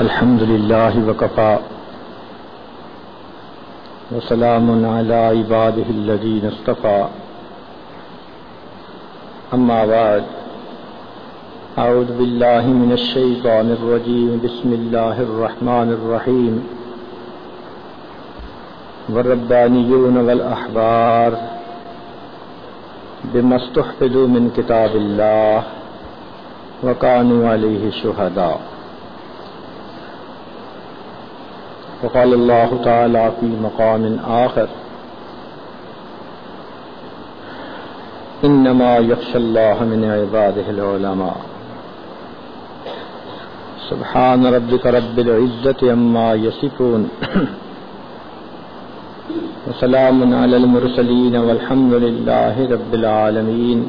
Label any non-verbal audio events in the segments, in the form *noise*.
الحمد لله وكفى وسلام على عباده الذين اصطفى. أما بعد، أعوذ بالله من الشيطان الرجيم. بسم الله الرحمن الرحيم. والربانيون والأحبار بما استحفظوا من كتاب الله وكانوا عليه شهداء. وقال الله تعالى في مقام آخر. إنما يخشى الله من عباده العلماء. سبحان ربك رب العزة أما يصفون وسلام على المرسلين والحمد لله رب العالمين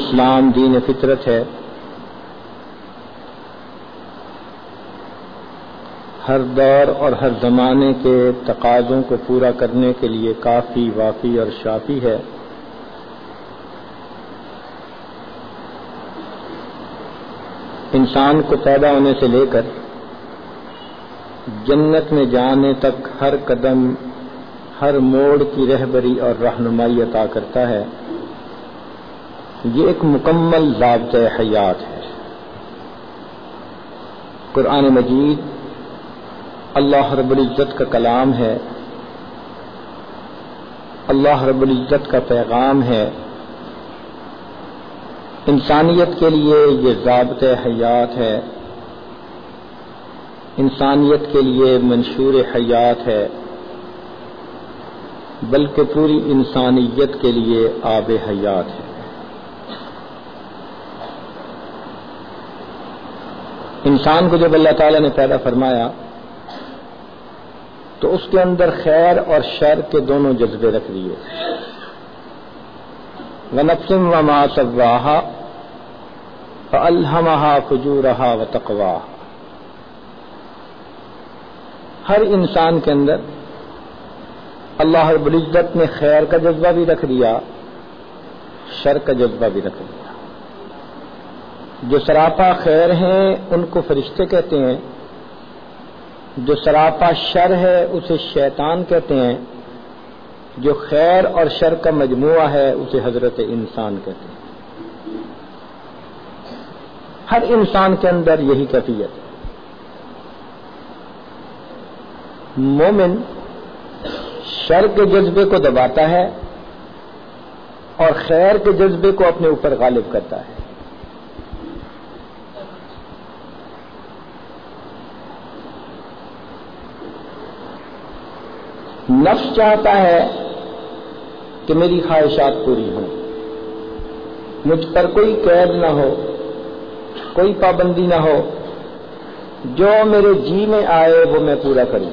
اسلام دین فطرت ہے۔ ہر دور اور ہر زمانے کے تقاضوں کو پورا کرنے کے لیے کافی وافی اور شافی ہے۔ انسان کو پیدا ہونے سے لے کر جنت میں جانے تک ہر قدم، ہر موڑ کی رہبری اور رہنمائی عطا کرتا ہے۔ یہ ایک مکمل ضابطۂ حیات ہے۔ قرآن مجید اللہ رب العزت کا کلام ہے۔ اللہ رب العزت کا پیغام ہے۔ انسانیت کے لیے یہ ضابطۂ حیات ہے۔ انسانیت کے لیے منشور حیات ہے۔ بلکہ پوری انسانیت کے لیے آب حیات ہے۔ انسان کو جب اللہ تعالیٰ نے پیدا فرمایا، تو اس کے اندر خیر اور شر کے دونوں جذبے رکھ دیے۔ ونفسم و ما سواہ الحمہ فجورہا و تقوا ہر انسان کے اندر اللہ رب العزت نے خیر کا جذبہ بھی رکھ دیا، شر کا جذبہ بھی رکھ دیا۔ جو سراپا خیر ہیں ان کو فرشتے کہتے ہیں۔ جو سراپا شر ہے، اسے شیطان کہتے ہیں۔ جو خیر اور شر کا مجموعہ ہے، اسے حضرت انسان کہتے ہیں۔ ہر انسان کے اندر یہی کیفیت ہے۔ مومن شر کے جذبے کو دباتا ہے اور خیر کے جذبے کو اپنے اوپر غالب کرتا ہے۔ نفس چاہتا ہے کہ میری خواہشات پوری ہوں۔ مجھ پر کوئی قید نہ ہو، کوئی پابندی نہ ہو۔ جو میرے جی میں آئے وہ میں پورا کروں۔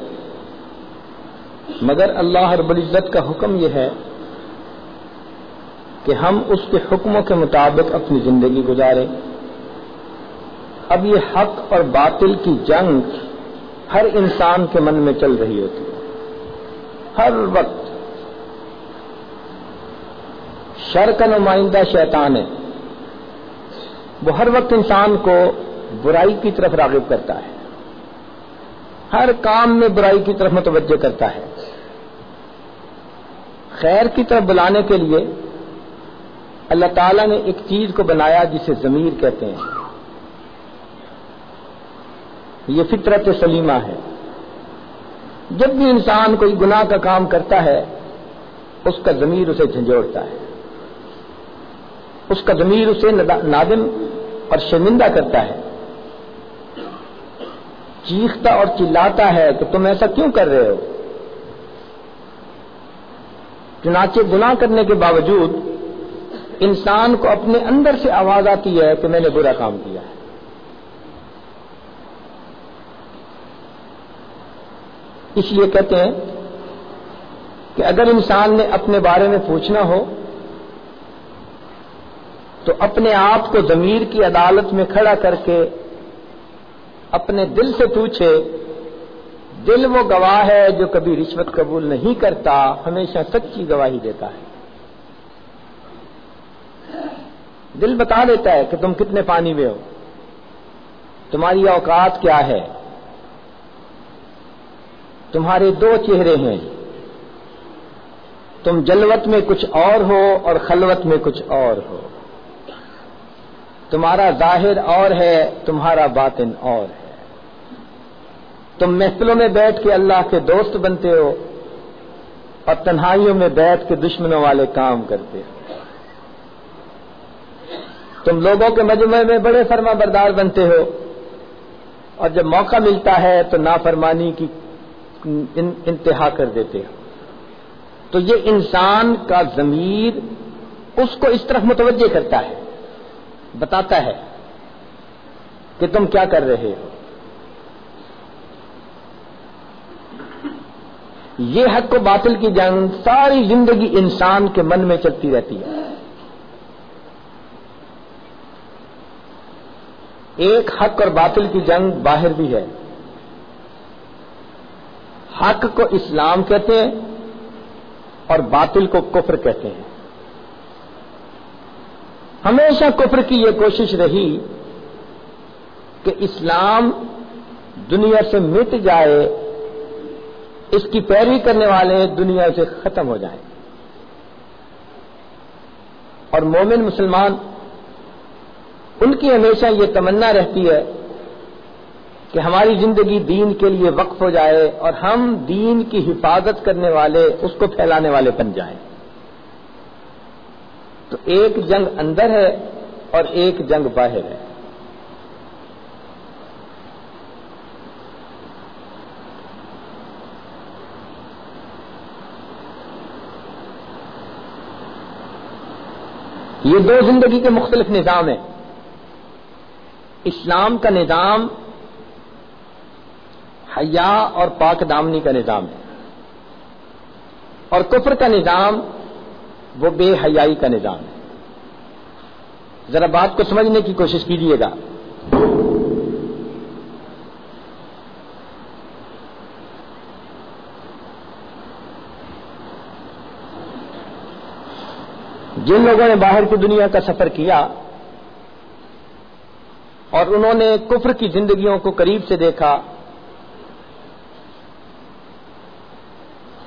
مگر اللہ رب العزت کا حکم یہ ہے کہ ہم اس کے حکموں کے مطابق اپنی زندگی گزاریں۔ اب یہ حق اور باطل کی جنگ ہر انسان کے من میں چل رہی ہوتی۔ ہے ہر وقت شر کا نمائندہ شیطان ہے۔ وہ ہر وقت انسان کو برائی کی طرف راغب کرتا ہے۔ ہر کام میں برائی کی طرف متوجہ کرتا ہے۔ خیر کی طرف بلانے کے لیے اللہ تعالیٰ نے ایک چیز کو بنایا جسے ضمیر کہتے ہیں۔ یہ فطرت سلیمہ ہے۔ جب بھی انسان کوئی گناہ کا کام کرتا ہے، اس کا ضمیر اسے جھنجھوڑتا ہے۔ اس کا ضمیر اسے نادم اور شرمندہ کرتا ہے۔ چیختا اور چلاتا ہے کہ تم ایسا کیوں کر رہے ہو؟ چنانچہ گناہ کرنے کے باوجود انسان کو اپنے اندر سے آواز آتی ہے کہ میں نے برا کام کیا ہے۔ اس لیے کہتے ہیں کہ اگر انسان نے اپنے بارے میں پوچھنا ہو تو اپنے آپ کو ضمیر کی عدالت میں کھڑا کر کے اپنے دل سے پوچھے، دل وہ گواہ ہے جو کبھی رشوت قبول نہیں کرتا، ہمیشہ سچی گواہی دیتا ہے۔ دل بتا دیتا ہے کہ تم کتنے پانی میں ہو، تمہاری اوقات کیا ہے؟ تمہارے دو چہرے ہیں۔ تم جلوت میں کچھ اور ہو اور خلوت میں کچھ اور ہو۔ تمہارا ظاہر اور ہے، تمہارا باطن اور ہے۔ تم محفلوں میں بیٹھ کے اللہ کے دوست بنتے ہو اور تنہائیوں میں بیٹھ کے دشمنوں والے کام کرتے ہو۔ تم لوگوں کے مجموعے میں بڑے فرما بردار بنتے ہو اور جب موقع ملتا ہے تو نافرمانی کی انتہا کر دیتے تو یہ انسان کا ضمیر اس کو اس طرف متوجہ کرتا ہے، بتاتا ہے کہ تم کیا کر رہے ہو۔ یہ حق و باطل کی جنگ ساری زندگی انسان کے من میں چلتی رہتی ہے۔ ایک حق اور باطل کی جنگ باہر بھی ہے۔ حق کو اسلام کہتے ہیں اور باطل کو کفر کہتے ہیں۔ ہمیشہ کفر کی یہ کوشش رہی کہ اسلام دنیا سے مٹ جائے، اس کی پیروی کرنے والے دنیا سے ختم ہو جائیں اور مومن مسلمان، ان کی ہمیشہ یہ تمنا رہتی ہے کہ ہماری زندگی دین کے لیے وقف ہو جائے اور ہم دین کی حفاظت کرنے والے، اس کو پھیلانے والے بن جائیں۔ تو ایک جنگ اندر ہے اور ایک جنگ باہر ہے۔ یہ دو زندگی کے مختلف نظام ہیں۔ اسلام کا نظام حیا اور پاک دامنی کا نظام ہے۔ اور کفر کا نظام وہ بے حیائی کا نظام ہے۔ ذرا بات کو سمجھنے کی کوشش کیجیے گا۔ جن لوگوں نے باہر کی دنیا کا سفر کیا اور انہوں نے کفر کی زندگیوں کو قریب سے دیکھا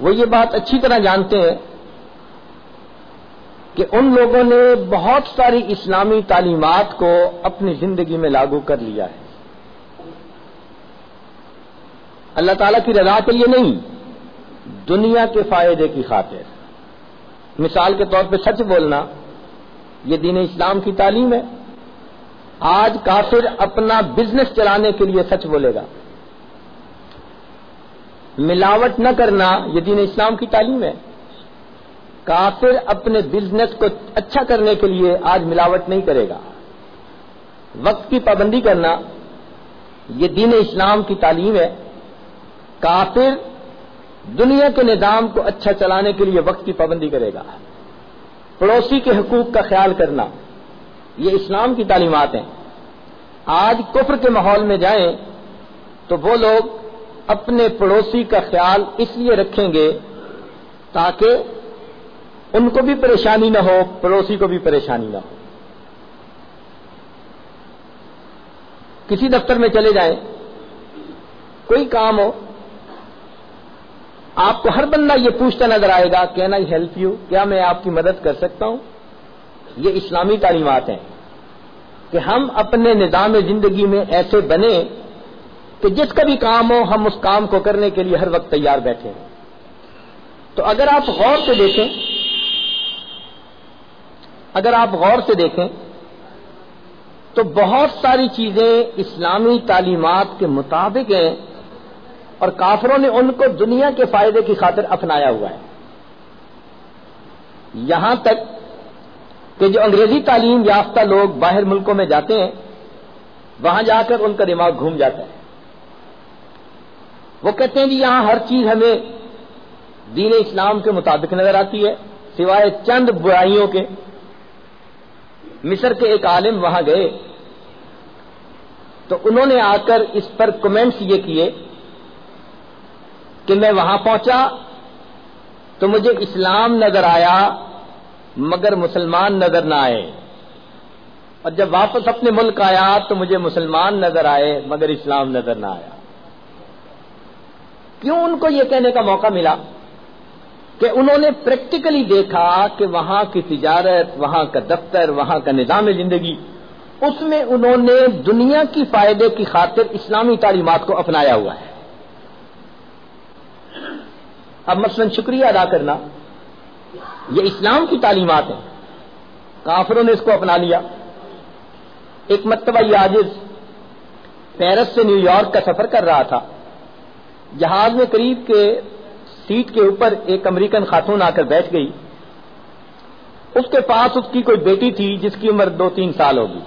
وہ یہ بات اچھی طرح جانتے ہیں کہ ان لوگوں نے بہت ساری اسلامی تعلیمات کو اپنی زندگی میں لاگو کر لیا ہے۔ اللہ تعالی کی رضا کے لیے نہیں، دنیا کے فائدے کی خاطر۔ مثال کے طور پہ سچ بولنا، یہ دین اسلام کی تعلیم ہے۔ آج کافر اپنا بزنس چلانے کے لیے سچ بولے گا۔ ملاوٹ نہ کرنا یہ دین اسلام کی تعلیم ہے۔ کافر اپنے بزنس کو اچھا کرنے کے لیے آج ملاوٹ نہیں کرے گا۔ وقت کی پابندی کرنا یہ دین اسلام کی تعلیم ہے۔ کافر دنیا کے نظام کو اچھا چلانے کے لیے وقت کی پابندی کرے گا۔ پڑوسی کے حقوق کا خیال کرنا، یہ اسلام کی تعلیمات ہیں۔ آج کفر کے ماحول میں جائیں تو وہ لوگ اپنے پڑوسی کا خیال اس لیے رکھیں گے تاکہ ان کو بھی پریشانی نہ ہو، پڑوسی کو بھی پریشانی نہ ہو۔ کسی دفتر میں چلے جائیں، کوئی کام ہو، آپ کو ہر بندہ یہ پوچھتا نظر آئے گا کین آئی ہیلپ یو کیا میں آپ کی مدد کر سکتا ہوں؟ یہ اسلامی تعلیمات ہیں کہ ہم اپنے نظام زندگی میں ایسے بنے کہ جس کا بھی کام ہو، ہم اس کام کو کرنے کے لیے ہر وقت تیار بیٹھے ہیں۔ تو اگر آپ غور سے دیکھیں، اگر آپ غور سے دیکھیں، تو بہت ساری چیزیں اسلامی تعلیمات کے مطابق ہیں اور کافروں نے ان کو دنیا کے فائدے کی خاطر اپنایا ہوا ہے۔ یہاں تک کہ جو انگریزی تعلیم یافتہ لوگ باہر ملکوں میں جاتے ہیں، وہاں جا کر ان کا دماغ گھوم جاتا ہے۔ وہ کہتے ہیں جی یہاں ہر چیز ہمیں دین اسلام کے مطابق نظر آتی ہے، سوائے چند برائیوں کے۔ مصر کے ایک عالم وہاں گئے۔ تو انہوں نے آ کر اس پر کمنٹس یہ کیے کہ میں وہاں پہنچا تو مجھے اسلام نظر آیا، مگر مسلمان نظر نہ آئے۔ اور جب واپس اپنے ملک آیا تو مجھے مسلمان نظر آئے، مگر اسلام نظر نہ آیا۔ کیوں ان کو یہ کہنے کا موقع ملا؟ کہ انہوں نے پریکٹیکلی دیکھا کہ وہاں کی تجارت، وہاں کا دفتر، وہاں کا نظام زندگی، اس میں انہوں نے دنیا کی فائدے کی خاطر اسلامی تعلیمات کو اپنایا ہوا ہے۔ اب مثلا شکریہ ادا کرنا، یہ اسلام کی تعلیمات ہیں۔ کافروں نے اس کو اپنا لیا۔ ایک مرتبہ یہ آجز پیرس سے نیو یارک کا سفر کر رہا تھا۔ جہاز میں قریب کے سیٹ کے اوپر ایک امریکن خاتون آ کر بیٹھ گئی۔ اس کے پاس اس کی کوئی بیٹی تھی جس کی عمر دو تین سال ہوگی۔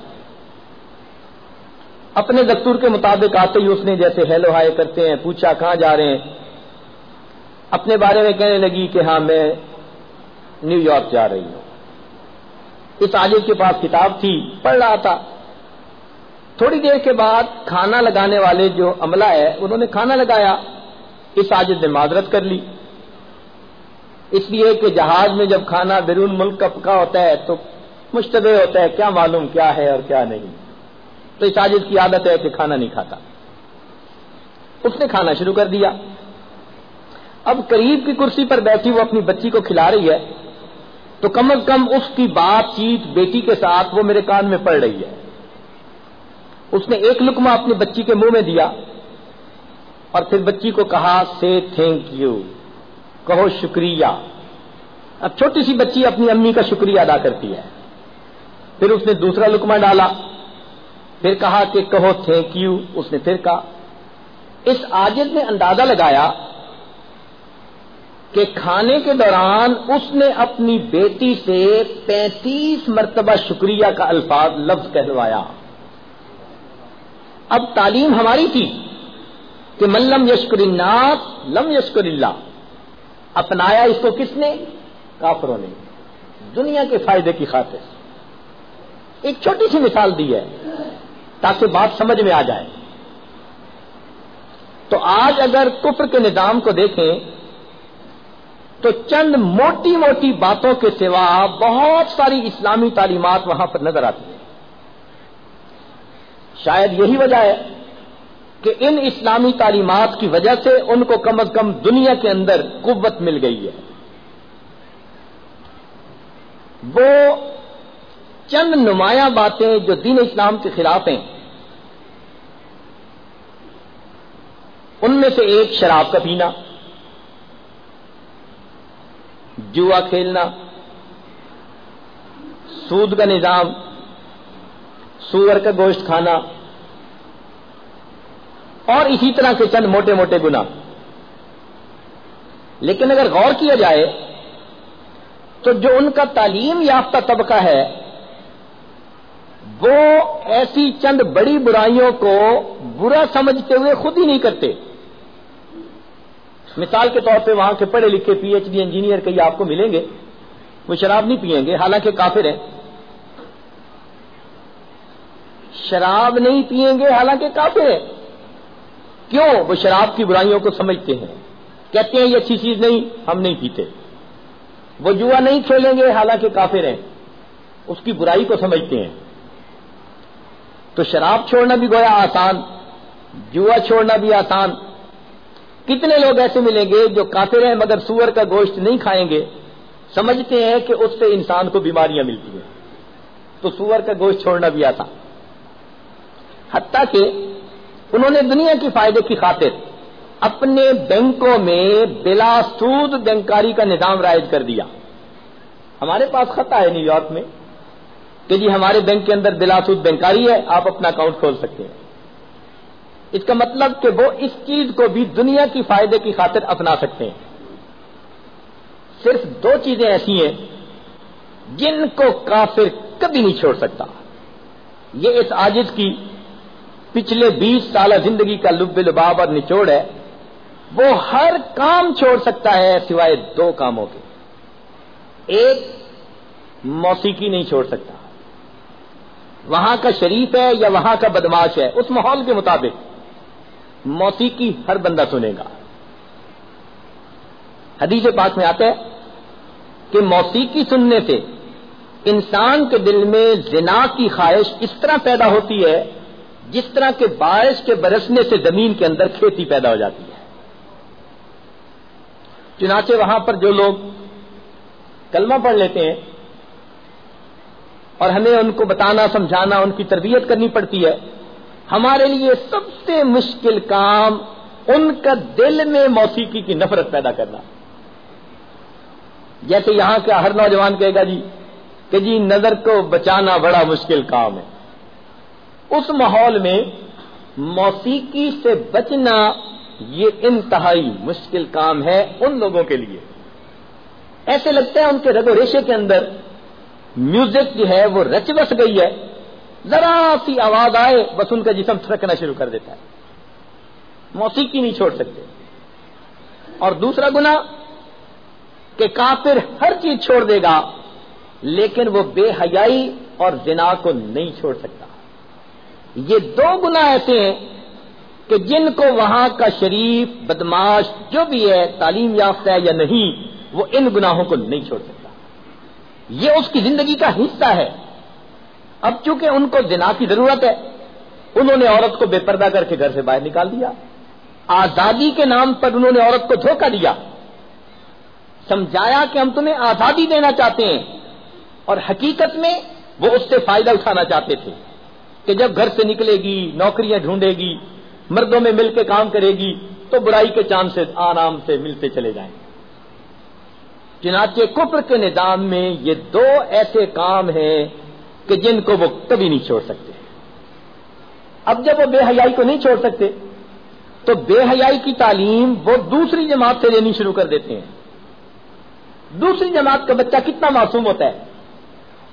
اپنے دستور کے مطابق آتے ہی اس نے جیسے ہیلو ہائے کرتے ہیں، پوچھا کہاں جا رہے ہیں؟ اپنے بارے میں کہنے لگی کہ ہاں میں نیو یارک جا رہی ہوں۔ اس عالم کے پاس کتاب تھی، پڑھ رہا تھا۔ تھوڑی دیر کے بعد کھانا لگانے والے جو عملہ ہے، انہوں نے کھانا لگایا، اس عاجد نے معذرت کر لی۔ اس لیے کہ جہاز میں جب کھانا بیرون ملک کا پکا ہوتا ہے تو مشتبہ ہوتا ہے، کیا معلوم کیا ہے اور کیا نہیں۔ تو اس عاجد کی عادت ہے کہ کھانا نہیں کھاتا۔ اس نے کھانا شروع کر دیا۔ اب قریب کی کرسی پر بیٹھی وہ اپنی بچی کو کھلا رہی ہے۔ تو کم از کم اس کی بات چیت بیٹی کے ساتھ وہ میرے کان میں پڑ رہی ہے۔ اس نے ایک لکما اپنی بچی کے منہ میں دیا اور پھر بچی کو کہا، سے تھینک یو کہو، شکریہ. اب چھوٹی سی بچی اپنی امی کا شکریہ ادا کرتی ہے۔ پھر اس نے دوسرا لکما ڈالا۔ پھر کہا کہ کہو تھینک یو اس نے پھر کہا۔ اس آجد نے اندازہ لگایا کہ کھانے کے دوران اس نے اپنی بیٹی سے پینتیس مرتبہ شکریہ کا الفاظ لفظ کہلوایا۔ اب تعلیم ہماری تھی کہ ملم یشکر الناس لم یشکر اللہ۔ اپنایا اس کو کس نے؟ کافروں نے۔ دنیا کے فائدے کی خاطر۔ ایک چھوٹی سی مثال دی ہے تاکہ بات سمجھ میں آ جائے۔ تو آج اگر کفر کے نظام کو دیکھیں، تو چند موٹی موٹی باتوں کے سوا بہت ساری اسلامی تعلیمات وہاں پر نظر آتی ہیں۔ شاید یہی وجہ ہے کہ ان اسلامی تعلیمات کی وجہ سے ان کو کم از کم دنیا کے اندر قوت مل گئی ہے۔ وہ چند نمایاں باتیں جو دین اسلام کے خلاف ہیں، ان میں سے ایک شراب کا پینا، جوا کھیلنا، سود کا نظام سور کا گوشت کھانا اور اسی طرح کے چند موٹے موٹے گنا لیکن اگر غور کیا جائے تو جو ان کا تعلیم یافتہ طبقہ ہے، وہ ایسی چند بڑی برائیوں کو برا سمجھتے ہوئے خود ہی نہیں کرتے۔ مثال کے طور پہ وہاں کے پڑھے لکھے پی ایچ ڈی انجینئر کئی آپ کو ملیں گے، وہ شراب نہیں پئیں گے، حالانکہ کافر ہیں۔ شراب نہیں پئیں گے، حالانکہ کافر ہیں۔ کیوں؟ وہ شراب کی برائیوں کو سمجھتے ہیں۔ کہتے ہیں یہ اچھی چیز نہیں، ہم نہیں پیتے۔ وہ جوا نہیں کھیلیں گے، حالانکہ کافر ہیں۔ اس کی برائی کو سمجھتے ہیں۔ تو شراب چھوڑنا بھی گویا آسان، جوا چھوڑنا بھی آسان۔ کتنے لوگ ایسے ملیں گے جو کافر ہیں مگر سور کا گوشت نہیں کھائیں گے؟ سمجھتے ہیں کہ اس سے انسان کو بیماریاں ملتی ہیں۔ تو سور کا گوشت چھوڑنا بھی آتا حتیٰ کہ انہوں نے دنیا کی فائدے کی خاطر اپنے بینکوں میں بلا سود بینکاری کا نظام رائج کر دیا۔ ہمارے پاس خطہ ہے نیو یارک میں کہ جی ہمارے بینک کے اندر بلاسود بینکاری ہے، آپ اپنا اکاؤنٹ کھول سکتے ہیں۔ اس کا مطلب کہ وہ اس چیز کو بھی دنیا کی فائدے کی خاطر اپنا سکتے ہیں۔ صرف دو چیزیں ایسی ہیں جن کو کافر کبھی نہیں چھوڑ سکتا۔ یہ اس آجز کی پچھلے بیس سالہ زندگی کا لب لباب اور نچوڑ ہے، وہ ہر کام چھوڑ سکتا ہے سوائے دو کاموں کے۔ ایک، موسیقی نہیں چھوڑ سکتا۔ وہاں کا شریف ہے یا وہاں کا بدماش ہے، اس ماحول کے مطابق موسیقی ہر بندہ سنے گا۔ حدیث پاک میں آتا ہے کہ موسیقی سننے سے انسان کے دل میں زنا کی خواہش اس طرح پیدا ہوتی ہے جس طرح کے بارش کے برسنے سے زمین کے اندر کھیتی پیدا ہو جاتی ہے۔ چنانچہ وہاں پر جو لوگ کلمہ پڑھ لیتے ہیں اور ہمیں ان کو بتانا، سمجھانا، ان کی تربیت کرنی پڑتی ہے، ہمارے لیے سب سے مشکل کام ان کا دل میں موسیقی کی نفرت پیدا کرنا۔ جیسے یہاں کا ہر نوجوان کہے گا جی کہ جی نظر کو بچانا بڑا مشکل کام ہے۔ اس ماحول میں موسیقی سے بچنا یہ انتہائی مشکل کام ہے ان لوگوں کے لیے۔ ایسے لگتا ہے ان کے رگ و ریشے کے اندر میوزک جو ہے وہ رچ بس گئی ہے۔ ذرا سی آواز آئے، بس ان کا جسم تھرکنا شروع کر دیتا ہے۔ موسیقی نہیں چھوڑ سکتے۔ اور دوسرا گنا کہ کافر ہر چیز چھوڑ دے گا، لیکن وہ بے حیائی اور زنا کو نہیں چھوڑ سکتا۔ یہ دو گنا ایسے ہیں کہ جن کو وہاں کا شریف بدماش جو بھی ہے، تعلیم یافتہ ہے یا نہیں، وہ ان گناہوں کو نہیں چھوڑ سکتا۔ یہ اس کی زندگی کا حصہ ہے۔ اب چونکہ ان کو زنا کی ضرورت ہے، انہوں نے عورت کو بے پردہ کر کے گھر سے باہر نکال دیا۔ آزادی کے نام پر انہوں نے عورت کو دھوکہ دیا۔ سمجھایا کہ ہم تمہیں آزادی دینا چاہتے ہیں، اور حقیقت میں وہ اس سے فائدہ اٹھانا چاہتے تھے۔ کہ جب گھر سے نکلے گی، نوکریاں ڈھونڈے گی، مردوں میں مل کے کام کرے گی، تو برائی کے چاند سے آرام سے ملتے چلے جائیں۔ چنانچہ کفر کے نظام میں یہ دو ایسے کام ہیں کہ جن کو وہ کبھی نہیں چھوڑ سکتے۔ اب جب وہ بے حیائی کو نہیں چھوڑ سکتے، تو بے حیائی کی تعلیم وہ دوسری جماعت سے لینی شروع کر دیتے ہیں۔ دوسری جماعت کا بچہ کتنا معصوم ہوتا ہے؟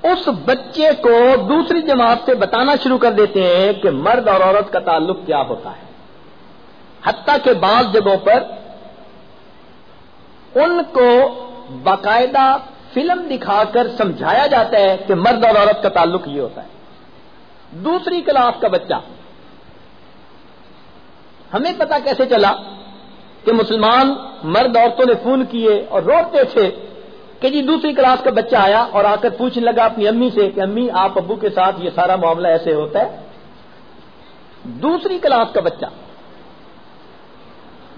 اس بچے کو دوسری جماعت سے بتانا شروع کر دیتے ہیں کہ مرد اور عورت کا تعلق کیا ہوتا ہے۔ حتیٰ کے بعض جگہوں پر ان کو باقاعدہ فلم دکھا کر سمجھایا جاتا ہے کہ مرد اور عورت کا تعلق یہ ہوتا ہے۔ دوسری کلاس کا بچہ۔ ہمیں پتا کیسے چلا کہ مسلمان مرد عورتوں نے فون کیے اور روتے تھے کہ جی دوسری کلاس کا بچہ آیا اور آ کر پوچھنے لگا اپنی امی سے کہ امی، آپ ابو کے ساتھ یہ سارا معاملہ ایسے ہوتا ہے؟ دوسری کلاس کا بچہ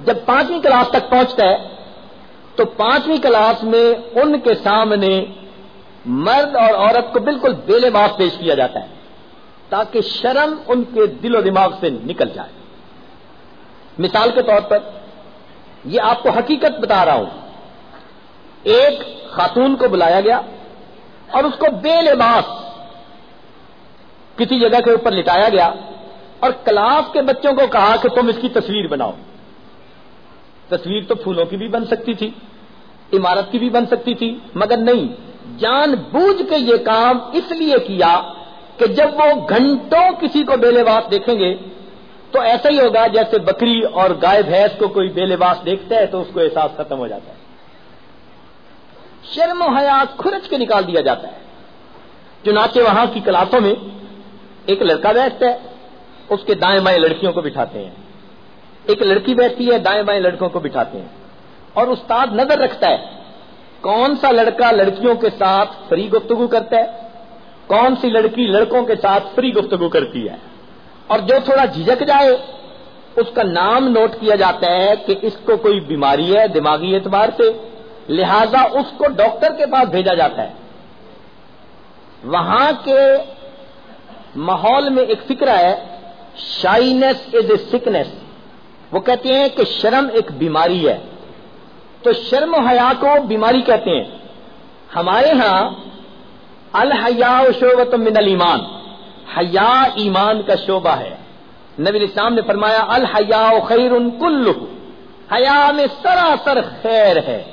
جب پانچویں کلاس تک پہنچتا ہے، تو پانچویں کلاس میں ان کے سامنے مرد اور عورت کو بالکل بے لباس پیش کیا جاتا ہے تاکہ شرم ان کے دل و دماغ سے نکل جائے۔ مثال کے طور پر یہ آپ کو حقیقت بتا رہا ہوں۔ ایک خاتون کو بلایا گیا اور اس کو بے لباس کسی جگہ کے اوپر لٹایا گیا اور کلاس کے بچوں کو کہا کہ تم اس کی تصویر بناؤ۔ تصویر تو پھولوں کی بھی بن سکتی تھی، عمارت کی بھی بن سکتی تھی، مگر نہیں، جان بوجھ کے یہ کام اس لیے کیا کہ جب وہ گھنٹوں کسی کو بے لباس دیکھیں گے، تو ایسا ہی ہوگا جیسے بکری اور گائے بھینس کو کوئی بے لباس دیکھتا ہے تو اس کو احساس ختم ہو جاتا ہے۔ شرم و حیات کھرچ کے نکال دیا جاتا ہے۔ چنانچہ وہاں کی کلاسوں میں ایک لڑکا بیٹھتا ہے، اس کے دائیں بائیں لڑکیوں کو بٹھاتے ہیں۔ ایک لڑکی بیٹھتی ہے، دائیں بائیں لڑکوں کو بٹھاتے ہیں۔ اور استاد نظر رکھتا ہے، کون سا لڑکا لڑکیوں کے ساتھ فری گفتگو کرتا ہے؟ کون سی لڑکی لڑکوں کے ساتھ فری گفتگو کرتی ہے؟ اور جو تھوڑا جھجک جائے، اس کا نام نوٹ کیا جاتا ہے کہ اس کو کوئی بیماری ہے، دماغی اعتبار سے لہذا اس کو ڈاکٹر کے پاس بھیجا جاتا ہے۔ وہاں کے ماحول میں ایک فکر ہے شائنس از اے سکنس وہ کہتے ہیں کہ شرم ایک بیماری ہے۔ تو شرم و حیا کو بیماری کہتے ہیں۔ ہمارے ہاں الحیا شعبت من المان حیا ایمان کا شعبہ ہے۔ نبی اسلام نے فرمایا، الحیا خیر کل حیا میں سراسر خیر ہے۔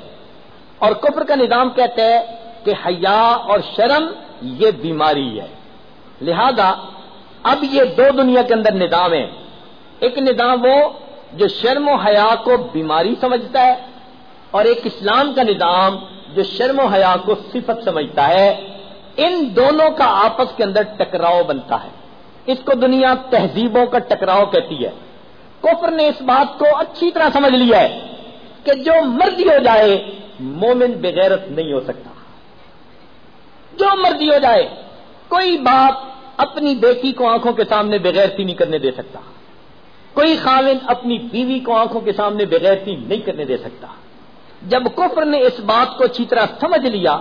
اور کفر کا نظام کہتے ہیں کہ حیا اور شرم یہ بیماری ہے۔ لہذا اب یہ دو دنیا کے اندر نظام ہے ایک نظام وہ جو شرم و حیا کو بیماری سمجھتا ہے اور ایک اسلام کا نظام جو شرم و حیا کو صفت سمجھتا ہے۔ ان دونوں کا آپس کے اندر ٹکراؤ بنتا ہے۔ اس کو دنیا تہذیبوں کا ٹکراؤ کہتی ہے۔ کفر نے اس بات کو اچھی طرح سمجھ لیا ہے کہ جو مرضی ہو جائے مومن بغیرت نہیں ہو سکتا۔ جو مرضی ہو جائے، کوئی باپ اپنی بیٹی کو آنکھوں کے سامنے بغیرتی نہیں کرنے دے سکتا۔ کوئی خاوند اپنی بیوی کو آنکھوں کے سامنے بغیرتی نہیں کرنے دے سکتا۔ جب کفر نے اس بات کو اچھی طرح سمجھ لیا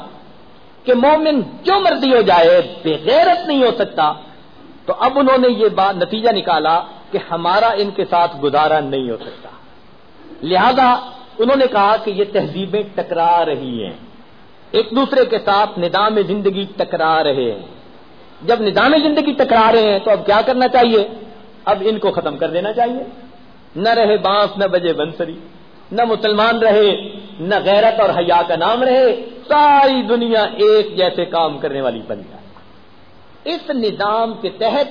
کہ مومن جو مرضی ہو جائے، بغیرت نہیں ہو سکتا، تو اب انہوں نے یہ بات نتیجہ نکالا کہ ہمارا ان کے ساتھ گزارا نہیں ہو سکتا۔ لہذا انہوں نے کہا کہ یہ تہذیبیں ٹکرا رہی ہیں۔ ایک دوسرے کے ساتھ نظام زندگی ٹکرا رہے ہیں۔ جب نظام زندگی ٹکرا رہے ہیں تو اب کیا کرنا چاہیے؟ اب ان کو ختم کر دینا چاہیے۔ نہ رہے بانس، نہ بجے بنسری۔ نہ مسلمان رہے، نہ غیرت اور حیا کا نام رہے۔ ساری دنیا ایک جیسے کام کرنے والی بن جائے۔ اس نظام کے تحت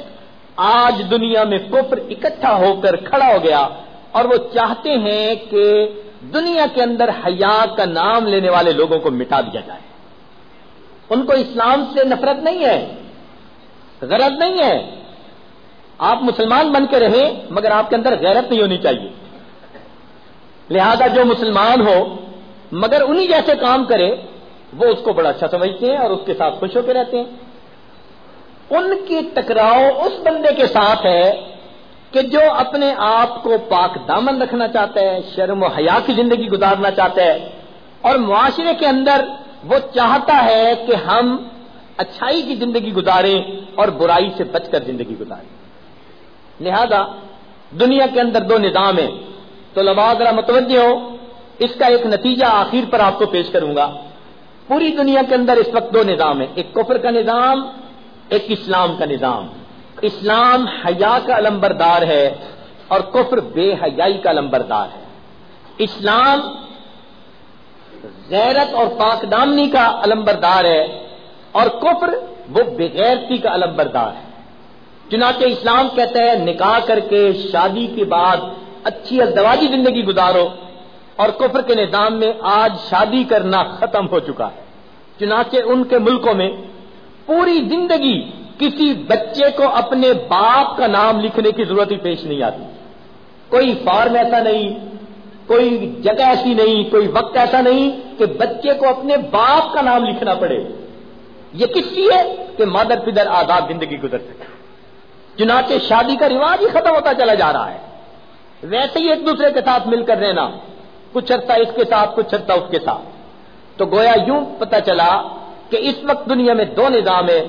آج دنیا میں کفر اکٹھا ہو کر کھڑا ہو گیا اور وہ چاہتے ہیں کہ دنیا کے اندر حیا کا نام لینے والے لوگوں کو مٹا دیا جائے۔ ان کو اسلام سے نفرت نہیں ہے، غرض نہیں ہے۔ آپ مسلمان بن کے رہیں، مگر آپ کے اندر غیرت نہیں ہونی چاہیے۔ لہذا جو مسلمان ہو، مگر انہی جیسے کام کرے، وہ اس کو بڑا اچھا سمجھتے ہیں اور اس کے ساتھ خوش ہو کے رہتے ہیں۔ ان کی ٹکراؤ اس بندے کے ساتھ ہے کہ جو اپنے آپ کو پاک دامن رکھنا چاہتا ہے، شرم و حیا کی زندگی گزارنا چاہتا ہے، اور معاشرے کے اندر وہ چاہتا ہے کہ ہم اچھائی کی زندگی گزاریں اور برائی سے بچ کر زندگی گزاریں۔ لہذا دنیا کے اندر دو نظام ہیں۔ تو ذرا متوجہ ہو، اس کا ایک نتیجہ آخر پر آپ کو پیش کروں گا۔ پوری دنیا کے اندر اس وقت دو نظام ہیں۔ ایک کفر کا نظام، ایک اسلام کا نظام۔ اسلام حیا کا علمبردار ہے اور کفر بے حیائی کا علمبردار ہے۔ اسلام غیرت اور پاک دامنی کا علمبردار ہے اور کفر وہ بغیرتی کا علمبردار ہے۔ چنانچہ اسلام کہتا ہے، نکاح کر کے شادی کے بعد اچھی ازدواجی زندگی گزارو اور کفر کے نظام میں آج شادی کرنا ختم ہو چکا ہے۔ چنانچہ ان کے ملکوں میں پوری زندگی کسی بچے کو اپنے باپ کا نام لکھنے کی ضرورت ہی پیش نہیں آتی۔ کوئی فارم ایسا نہیں، کوئی جگہ ایسی نہیں، کوئی وقت ایسا نہیں کہ بچے کو اپنے باپ کا نام لکھنا پڑے۔ یہ کس لیے کہ مادر پدر آزاد زندگی گزر سکے؟ چنانچہ شادی کا رواج ہی ختم ہوتا چلا جا رہا ہے۔ ویسے ہی ایک دوسرے کے ساتھ مل کر رہنا، کچھ عرصہ اس کے ساتھ، کچھ عرصہ اس کے ساتھ۔ تو گویا یوں پتا چلا کہ اس وقت دنیا میں دو نظام ہے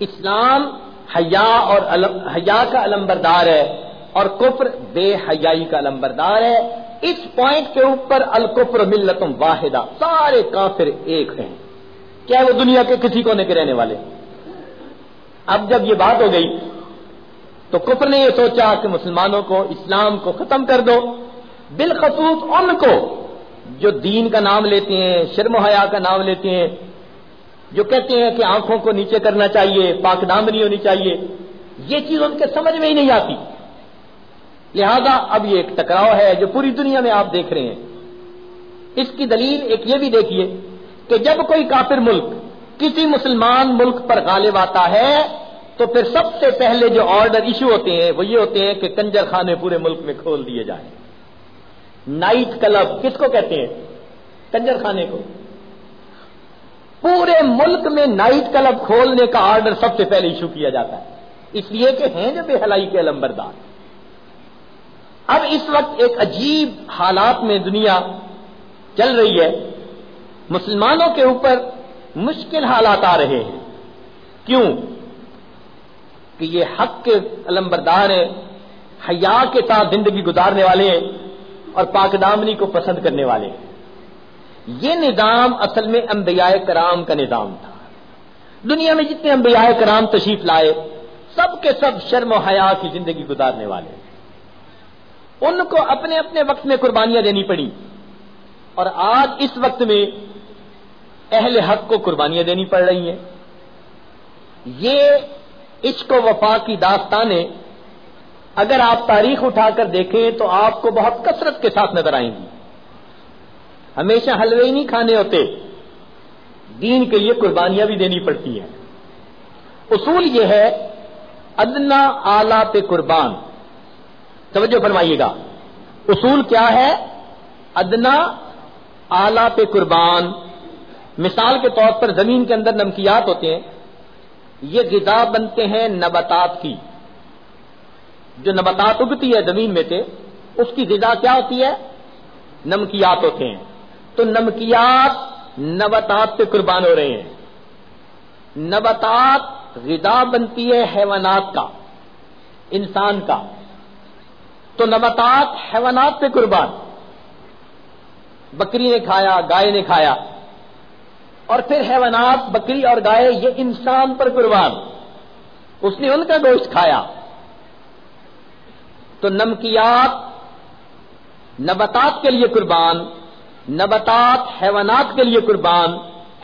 اسلام حیا اور حیا کا علمبردار ہے اور کفر بے حیائی کا علمبردار ہے۔ اس پوائنٹ کے اوپر الکفر ملتم واحدہ۔ سارے کافر ایک ہیں۔ کیا وہ دنیا کے کسی کونے کے رہنے والے؟ اب جب یہ بات ہو گئی، تو کفر نے یہ سوچا کہ مسلمانوں کو اسلام کو ختم کر دو۔ بالخصوص ان کو جو دین کا نام لیتے ہیں، شرم و حیا کا نام لیتے ہیں جو کہتے ہیں کہ آنکھوں کو نیچے کرنا چاہیے، پاک نہیں ہونی چاہیے، یہ چیز ان کے سمجھ میں ہی نہیں آتی۔ لہذا اب یہ ایک ٹکراؤ ہے جو پوری دنیا میں آپ دیکھ رہے ہیں۔ اس کی دلیل ایک یہ بھی دیکھیے کہ جب کوئی کافر ملک کسی مسلمان ملک پر غالب آتا ہے، تو پھر سب سے پہلے جو آرڈر ایشو ہوتے ہیں، وہ یہ ہوتے ہیں کہ کنجر خانے پورے ملک میں کھول دیے جائیں۔ نائٹ کلب کس کو کہتے ہیں؟ کنجر خانے کو۔ پورے ملک میں نائٹ کلب کھولنے کا آرڈر سب سے پہلے ایشو کیا جاتا ہے۔ اس لیے کہ ہیں جو بے حلائی کے علمبردار۔ اب اس وقت ایک عجیب حالات میں دنیا چل رہی ہے۔ مسلمانوں کے اوپر مشکل حالات آ رہے ہیں۔ کیوں؟ کہ یہ حق کے علمبردار ہیں، حیا کے ساتھ زندگی گزارنے والے ہیں اور پاک دامنی کو پسند کرنے والے ہیں۔ یہ نظام اصل میں انبیاء کرام کا نظام تھا۔ دنیا میں جتنے انبیاء کرام تشریف لائے، سب کے سب شرم و حیا کی زندگی گزارنے والے۔ ان کو اپنے اپنے وقت میں قربانیاں دینی پڑی۔ اور آج اس وقت میں اہل حق کو قربانیاں دینی پڑ رہی ہیں۔ یہ عشق و وفا کی داستانیں اگر آپ تاریخ اٹھا کر دیکھیں تو آپ کو بہت کثرت کے ساتھ نظر آئیں گی۔ ہمیشہ حلوے ہی نہیں کھانے ہوتے۔ دین کے لیے قربانیاں بھی دینی پڑتی ہیں۔ اصول یہ ہے ادنا آلہ پہ قربان۔ توجہ فرمائیے گا۔ اصول کیا ہے؟ ادنا آلہ پہ قربان۔ مثال کے طور پر زمین کے اندر نمکیات ہوتے ہیں۔ یہ غذا بنتے ہیں نباتات کی۔ جو نباتات اگتی ہے زمین میں سے، اس کی غذا کیا ہوتی ہے؟ نمکیات ہوتے ہیں۔ تو نمکیات نباتات پہ قربان ہو رہے ہیں۔ نباتات غذا بنتی ہے حیوانات کا، انسان کا۔ تو نباتات حیوانات پہ قربان۔ بکری نے کھایا، گائے نے کھایا۔ اور پھر حیوانات، بکری اور گائے، یہ انسان پر قربان۔ اس نے ان کا گوشت کھایا۔ تو نمکیات نباتات کے لیے قربان۔ نباتات، حیوانات کے لیے قربان،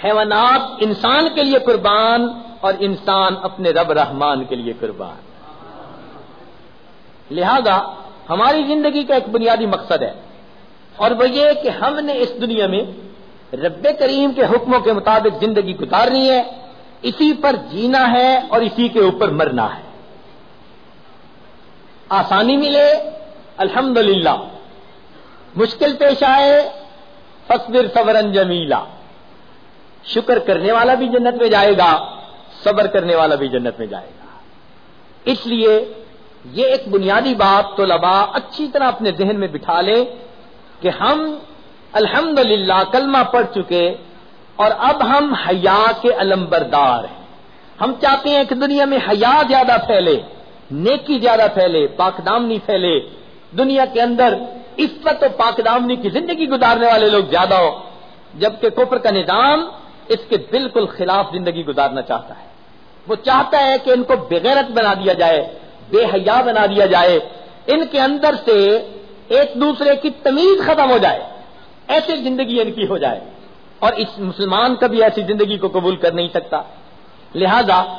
حیوانات انسان کے لیے قربان اور انسان اپنے رب رحمان کے لیے قربان۔ لہذا ہماری زندگی کا ایک بنیادی مقصد ہے اور وہ یہ کہ ہم نے اس دنیا میں رب کریم کے حکموں کے مطابق زندگی گزارنی ہے، اسی پر جینا ہے اور اسی کے اوپر مرنا ہے۔ آسانی ملے الحمد مشکل پیش آئے فصبر صبرن جمیلا۔ شکر کرنے والا بھی جنت میں جائے گا، صبر کرنے والا بھی جنت میں جائے گا۔ اس لیے یہ ایک بنیادی بات تو لبا اچھی طرح اپنے ذہن میں بٹھا لیں کہ ہم الحمد للہ کلمہ پڑھ چکے اور اب ہم حیا کے علم بردار ہیں۔ ہم چاہتے ہیں کہ دنیا میں حیا زیادہ پھیلے، نیکی زیادہ پھیلے، پاک دامنی پھیلے دنیا کے اندر عفت و پاک دامنی کی زندگی گزارنے والے لوگ زیادہ ہو، جبکہ کفر کا نظام اس کے بالکل خلاف زندگی گزارنا چاہتا ہے۔ وہ چاہتا ہے کہ ان کو بغیرت بنا دیا جائے، بے حیا بنا دیا جائے، ان کے اندر سے ایک دوسرے کی تمیز ختم ہو جائے، ایسی زندگی ان کی ہو جائے۔ اور اس مسلمان کبھی ایسی زندگی کو قبول کر نہیں سکتا۔ لہذا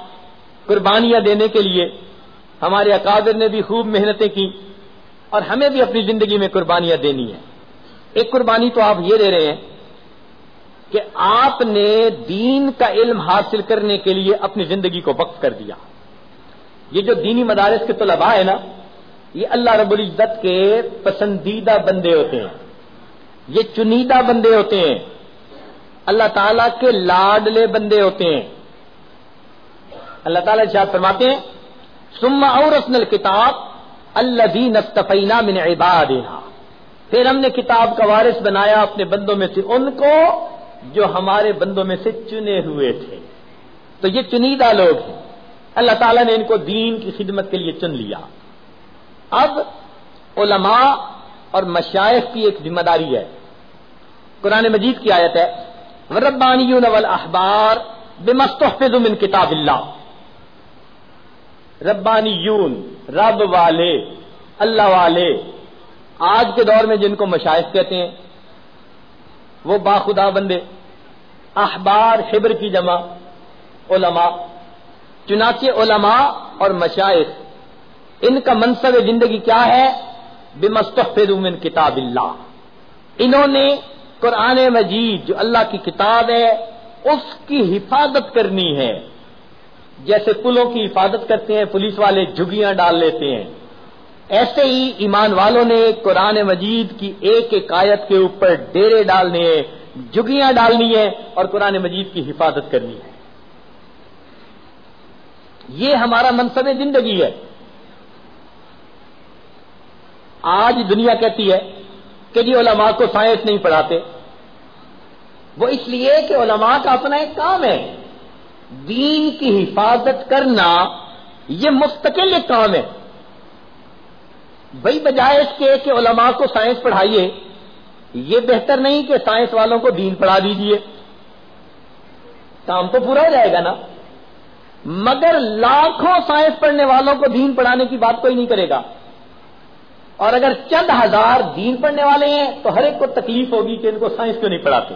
قربانیاں دینے کے لیے ہمارے اکابر نے بھی خوب محنتیں کی۔ اور ہمیں بھی اپنی زندگی میں قربانیاں دینی ہے ایک قربانی تو آپ یہ دے رہے ہیں کہ آپ نے دین کا علم حاصل کرنے کے لیے اپنی زندگی کو وقف کر دیا۔ یہ جو دینی مدارس کے طلباء ہے نا، یہ اللہ رب العزت کے پسندیدہ بندے ہوتے ہیں۔ یہ چنیدہ بندے ہوتے ہیں۔ اللہ تعالی کے لاڈلے بندے ہوتے ہیں۔ اللہ تعالیٰ شاید فرماتے ہیں سما اور رسن الکتاب اللہ دین استفینا من عبادنا۔ پھر ہم نے کتاب کا وارث بنایا اپنے بندوں میں سے ان کو جو ہمارے بندوں میں سے چنے ہوئے تھے۔ تو یہ چنیدہ لوگ ہیں۔ اللہ تعالیٰ نے ان کو دین کی خدمت کے لیے چن لیا۔ اب علماء اور مشائق کی ایک ذمہ داری ہے۔ قرآن مجید کی آیت ہے ربانی احبار بے مستحفظ من کتاب اللہ ربانی یون رب والے، اللہ والے۔ آج کے دور میں جن کو مشائق کہتے ہیں، وہ باخدا بندے، احبار حبر کی جمع علماء۔ چنانچہ علماء اور مشائق ان کا منصب زندگی کیا ہے؟ بے مستحفظ من کتاب اللہ۔ انہوں نے قرآن مجید، جو اللہ کی کتاب ہے، اس کی حفاظت کرنی ہے۔ جیسے پلوں کی حفاظت کرتے ہیں، پولیس والے جھگیاں ڈال لیتے ہیں۔ ایسے ہی ایمان والوں نے قرآن مجید کی ایک ایک آیت کے اوپر ڈیرے ڈالنے ہیں جگیاں ڈالنی ہے اور قرآن مجید کی حفاظت کرنی ہے۔ یہ ہمارا منصب زندگی ہے۔ آج دنیا کہتی ہے کہ جی علماء کو سائنس نہیں پڑھاتے۔ وہ اس لیے کہ علماء کا اپنا ایک کام ہے۔ دین کی حفاظت کرنا یہ مستقل ایک کام ہے۔ بھائی بجائے اس کے کہ علماء کو سائنس پڑھائیے، یہ بہتر نہیں کہ سائنس والوں کو دین پڑھا دیجیے کام تو پورا ہو جائے گا نا۔ مگر لاکھوں سائنس پڑھنے والوں کو دین پڑھانے کی بات کوئی نہیں کرے گا۔ اور اگر چند ہزار دین پڑھنے والے ہیں تو ہر ایک کو تکلیف ہوگی کہ ان کو سائنس کیوں نہیں پڑھاتے۔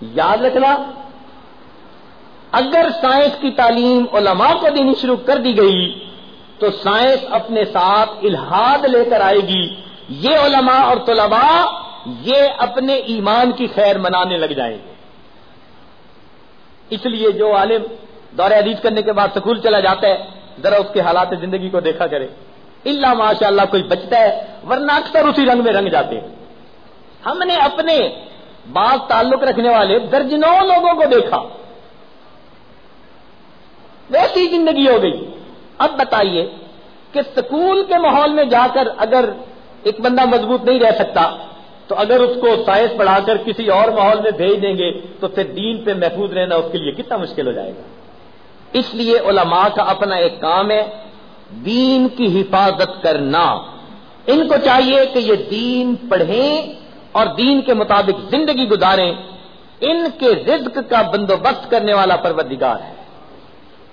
یاد رکھنا، اگر سائنس کی تعلیم علماء کو دینی شروع کر دی گئی، تو سائنس اپنے ساتھ الہاد لے کر آئے گی۔ یہ علماء اور طلباء یہ اپنے ایمان کی خیر منانے لگ جائیں گے۔ اس لیے جو عالم دور حدیث کرنے کے بعد سکول چلا جاتا ہے، ذرا اس کے حالات زندگی کو دیکھا کرے۔ اللہ ماشاء اللہ کوئی بچتا ہے، ورنہ اکثر اسی رنگ میں رنگ جاتے ہیں۔ ہم نے اپنے بعض تعلق رکھنے والے درجنوں لوگوں کو دیکھا۔ ویسی زندگی ہو گئی۔ اب بتائیے کہ سکول کے ماحول میں جا کر اگر ایک بندہ مضبوط نہیں رہ سکتا، تو اگر اس کو سائنس پڑھا کر کسی اور ماحول میں بھیج دیں گے، تو پھر دین پہ محفوظ رہنا اس کے لیے کتنا مشکل ہو جائے گا۔ اس لیے علماء کا اپنا ایک کام ہے، دین کی حفاظت کرنا۔ ان کو چاہیے کہ یہ دین پڑھیں اور دین کے مطابق زندگی گزاریں، ان کے رزق کا بندوبست کرنے والا پروردگار ہے۔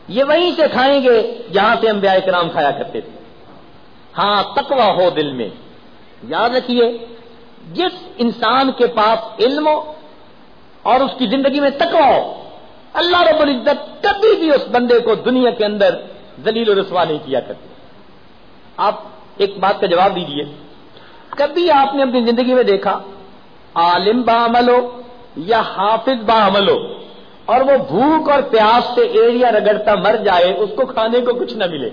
یہ وہیں سے کھائیں گے جہاں سے انبیاء کرام کھایا کرتے تھے۔ ہاں تکوا ہو دل میں۔ یاد رکھیے، جس انسان کے پاس علم ہو اور اس کی زندگی میں تکوا ہو، اللہ رب العزت کبھی بھی اس بندے کو دنیا کے اندر دلیل و رسوا نہیں کیا کرتے۔ آپ ایک بات کا جواب دیجیے کبھی آپ نے اپنی زندگی میں دیکھا عالم با عمل ہو یا حافظ با عمل ہو اور وہ بھوک اور پیاس سے ایریا رگڑتا مر جائے، اس کو کھانے کو کچھ نہ ملے۔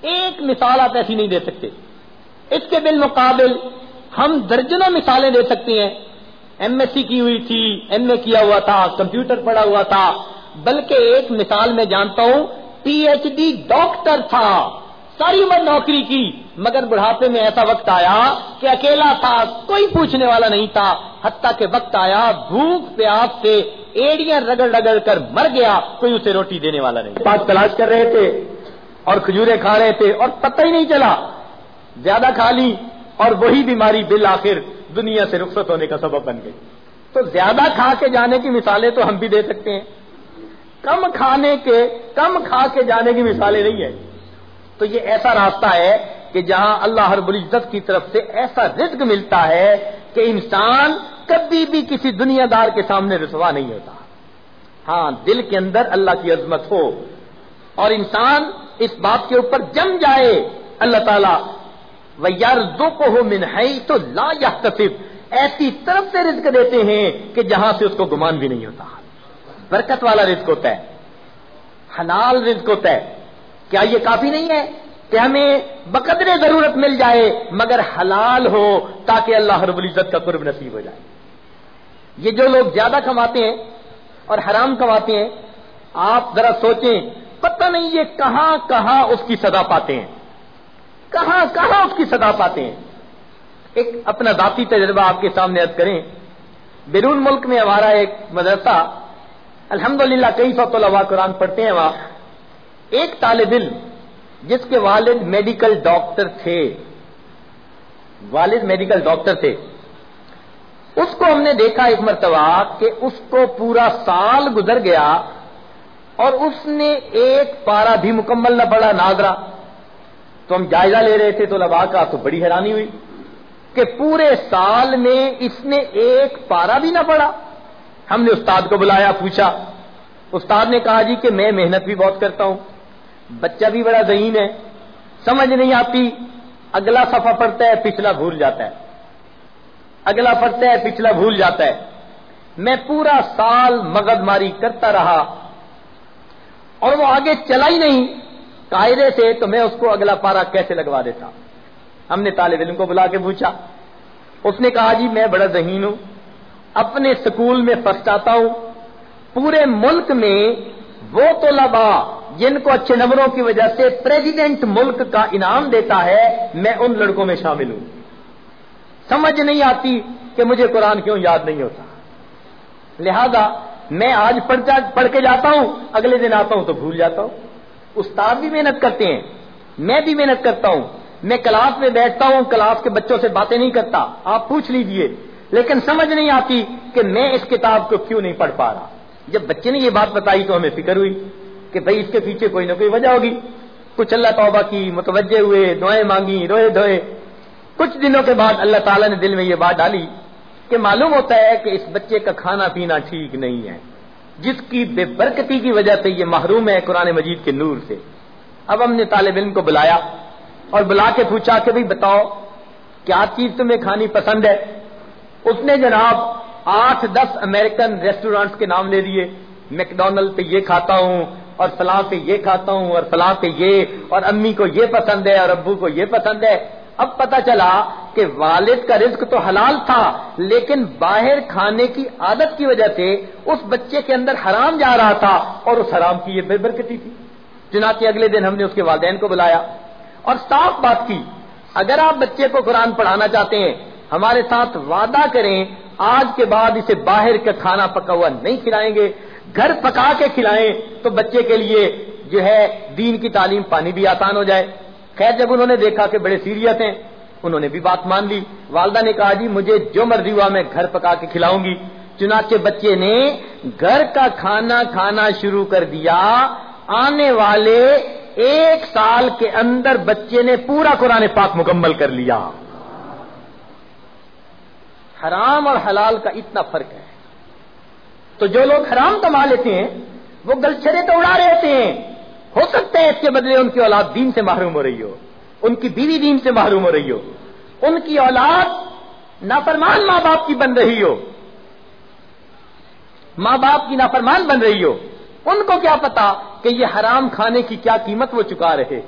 ایک مثال آپ ایسی نہیں دے سکتے۔ اس کے بالمقابل ہم درجنوں مثالیں دے سکتے ہیں۔ ایم ایس سی کی ہوئی تھی، ایم اے کیا ہوا تھا، کمپیوٹر پڑھا ہوا تھا۔ بلکہ ایک مثال میں جانتا ہوں، پی ایچ ڈی ڈاکٹر تھا۔ ساری عمر نوکری کی، مگر بڑھاپے میں ایسا وقت آیا کہ اکیلا تھا، کوئی پوچھنے والا نہیں تھا، حتیٰ کہ وقت آیا، بھوک پیاس سے ایڑیاں رگڑ رگڑ کر مر گیا، کوئی اسے روٹی دینے والا نہیں۔ بات تلاش کر رہے تھے اور کھجورے کھا رہے تھے اور پتہ ہی نہیں چلا۔ زیادہ کھا لی اور وہی بیماری بالآخر دنیا سے رخصت ہونے کا سبب بن گئی۔ تو زیادہ کھا کے جانے کی مثالیں تو ہم بھی دے سکتے ہیں۔ کم کھانے کے، کم کھا کے جانے کی مثالیں نہیں ہیں۔ تو یہ ایسا راستہ ہے کہ جہاں اللہ ہر العزت کی طرف سے ایسا رزق ملتا ہے کہ انسان کبھی بھی کسی دنیا دار کے سامنے رسوا نہیں ہوتا۔ ہاں دل کے اندر اللہ کی عظمت ہو اور انسان اس بات کے اوپر جم جائے۔ اللہ تعالیٰ وہ یار دو کو ہو منہائی تو لا یا ایسی طرف سے رزق دیتے ہیں کہ جہاں سے اس کو گمان بھی نہیں ہوتا۔ برکت والا رزق ہوتا ہے، حلال رزق ہوتا ہے۔ کیا یہ کافی نہیں ہے کہ ہمیں بقدر ضرورت مل جائے مگر حلال ہو تاکہ اللہ رب العزت کا قرب نصیب ہو جائے۔ یہ جو لوگ زیادہ کماتے ہیں اور حرام کماتے ہیں، آپ ذرا سوچیں، پتہ نہیں یہ کہاں کہاں اس کی سزا پاتے ہیں۔ کہاں کہاں اس کی سزا پاتے ہیں؟ ایک اپنا ذاتی تجربہ آپ کے سامنے عرض کریں۔ بیرون ملک میں ہمارا ایک مدرسہ، الحمدللہ للہ کئی فت اللہ قرآن پڑھتے ہیں وہاں۔ ایک طالب علم جس کے والد میڈیکل ڈاکٹر تھے، والد میڈیکل ڈاکٹر تھے، اس کو ہم نے دیکھا ایک مرتبہ کہ اس کو پورا سال گزر گیا اور اس نے ایک پارا بھی مکمل نہ پڑا ناظرہ۔ تو ہم جائزہ لے رہے تھے تو لبا کا تو بڑی حیرانی ہوئی کہ پورے سال میں اس نے ایک پارا بھی نہ پڑا ہم نے استاد کو بلایا، پوچھا۔ استاد نے کہا جی کہ میں محنت بھی بہت کرتا ہوں۔ بچہ بھی بڑا ذہین ہے، سمجھ نہیں آتی، اگلا صفحہ پڑھتا ہے، پچھلا بھول جاتا ہے۔ اگلا پڑھتا ہے، پچھلا بھول جاتا ہے۔ میں پورا سال مغد ماری کرتا رہا اور وہ آگے چلا ہی نہیں۔ قاعدے سے تو میں اس کو اگلا پارا کیسے لگوا دیتا؟ ہم نے طالب علم کو بلا کے پوچھا۔ اس نے کہا جی میں بڑا ذہین ہوں۔ اپنے سکول میں فرسٹ آتا ہوں۔ پورے ملک میں وہ تو جن کو اچھے نمبروں کی وجہ سے پریزیڈنٹ ملک کا انعام دیتا ہے، میں ان لڑکوں میں شامل ہوں۔ سمجھ نہیں آتی کہ مجھے قرآن کیوں یاد نہیں ہوتا۔ لہذا میں آج پڑھ کے جاتا ہوں، اگلے دن آتا ہوں تو بھول جاتا ہوں۔ استاد بھی محنت کرتے ہیں، میں بھی محنت کرتا ہوں۔ میں کلاس میں بیٹھتا ہوں، کلاس کے بچوں سے باتیں نہیں کرتا۔ آپ پوچھ لیجیے۔ لیکن سمجھ نہیں آتی کہ میں اس کتاب کو کیوں نہیں پڑھ پا رہا۔ جب بچے نے یہ بات بتائی تو ہمیں فکر ہوئی۔ کہ بھائی اس کے پیچھے کوئی نہ کوئی وجہ ہوگی۔ کچھ اللہ توبہ کی، متوجہ ہوئے، دعائیں مانگی، روئے دھوئے۔ کچھ دنوں کے بعد اللہ تعالیٰ نے دل میں یہ بات ڈالی کہ معلوم ہوتا ہے کہ اس بچے کا کھانا پینا ٹھیک نہیں ہے۔ جس کی بے برکتی کی وجہ سے یہ محروم ہے قرآن مجید کے نور سے۔ اب ہم نے طالب علم کو بلایا اور بلا کے پوچھا کہ بھائی بتاؤ، کیا چیز تمہیں کھانی پسند ہے؟ اس نے جناب آٹھ دس امریکن ریسٹورینٹس کے نام لے دیے میکڈونلڈ پہ یہ کھاتا ہوں اور فلاں پہ یہ کھاتا ہوں اور فلاں پہ یہ، اور امی کو یہ پسند ہے اور ابو کو یہ پسند ہے۔ اب پتا چلا کہ والد کا رزق تو حلال تھا، لیکن باہر کھانے کی عادت کی وجہ سے اس بچے کے اندر حرام جا رہا تھا اور اس حرام کی یہ بے برکتی تھی۔ چنانچہ اگلے دن ہم نے اس کے والدین کو بلایا اور صاف بات کی، اگر آپ بچے کو قرآن پڑھانا چاہتے ہیں، ہمارے ساتھ وعدہ کریں، آج کے بعد اسے باہر کا کھانا پکا ہوا نہیں کھلائیں گے۔ گھر پکا کے کھلائیں تو بچے کے لیے جو ہے دین کی تعلیم پانی بھی آسان ہو جائے۔ خیر، جب انہوں نے دیکھا کہ بڑے سیریت ہیں، انہوں نے بھی بات مان لی۔ والدہ نے کہا جی مجھے جو مرضی ہوا میں گھر پکا کے کھلاؤں گی۔ چنانچہ بچے نے گھر کا کھانا کھانا شروع کر دیا۔ آنے والے ایک سال کے اندر بچے نے پورا قرآن پاک مکمل کر لیا۔ حرام اور حلال کا اتنا فرق ہے۔ تو جو لوگ حرام کما لیتے ہیں، وہ گلچرے تو اڑا رہتے ہیں۔ ہو سکتا ہے اس کے بدلے ان کی اولاد دین سے محروم ہو رہی ہو، ان کی بیوی دین سے محروم ہو رہی ہو، ان کی اولاد نافرمان ماں باپ کی بن رہی ہو۔ ماں باپ کی نافرمان بن رہی ہو۔ ان کو کیا پتا کہ یہ حرام کھانے کی کیا قیمت وہ چکا رہے۔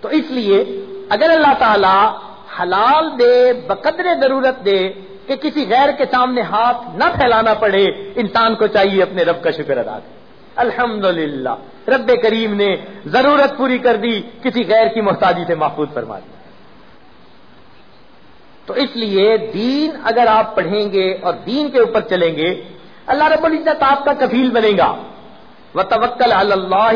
تو اس لیے اگر اللہ تعالی حلال دے بقدر ضرورت دے کہ کسی غیر کے سامنے ہاتھ نہ پھیلانا پڑے، انسان کو چاہیے اپنے رب کا شکر ادا کرے۔ الحمد رب کریم نے ضرورت پوری کر دی، کسی غیر کی محتاجی سے محفوظ فرما دی۔ تو اس لیے دین اگر آپ پڑھیں گے اور دین کے اوپر چلیں گے، اللہ رب العزت آپ کا کفیل بنے گا۔ وہ توکل اللہ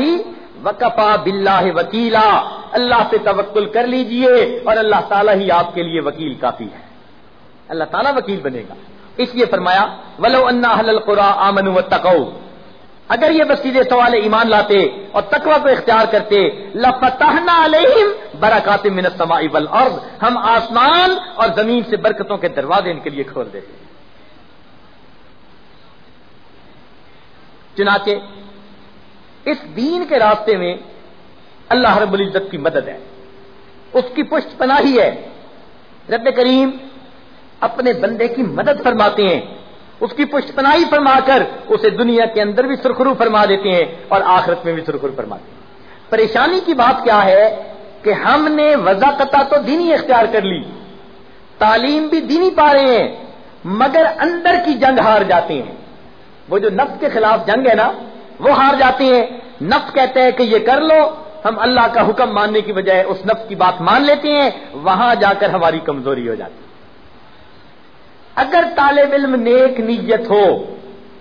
وکفا بلّہ وکیلا اللہ سے توکل کر لیجیے اور اللہ تعالیٰ ہی آپ کے لیے وکیل کافی ہے۔ اللہ تعالیٰ وکیل بنے گا۔ اس لیے فرمایا، ولو القرا آمن و تقو اگر یہ بسیدے سوال ایمان لاتے اور تقوی کو اختیار کرتے، لفتحنا علیہم برکات من السماء والارض ہم آسمان اور زمین سے برکتوں کے دروازے ان کے لیے کھول دیتے چنانچہ، اس دین کے راستے میں اللہ رب العزت کی مدد ہے۔ اس کی پشت پناہی ہے۔ رب کریم اپنے بندے کی مدد فرماتے ہیں۔ اس کی پشت پناہی فرما کر اسے دنیا کے اندر بھی سرخرو فرما دیتے ہیں اور آخرت میں بھی سرخرو فرماتے ہیں۔ پریشانی کی بات کیا ہے کہ ہم نے وضاقت تو دینی اختیار کر لی، تعلیم بھی دینی پا رہے ہیں، مگر اندر کی جنگ ہار جاتے ہیں۔ وہ جو نفس کے خلاف جنگ ہے نا، وہ ہار جاتے ہیں۔ نفس کہتے ہیں کہ یہ کر لو، ہم اللہ کا حکم ماننے کی بجائے اس نفس کی بات مان لیتے ہیں، وہاں جا کر ہماری کمزوری ہو جاتی ہے۔ اگر طالب علم نیک نیت ہو،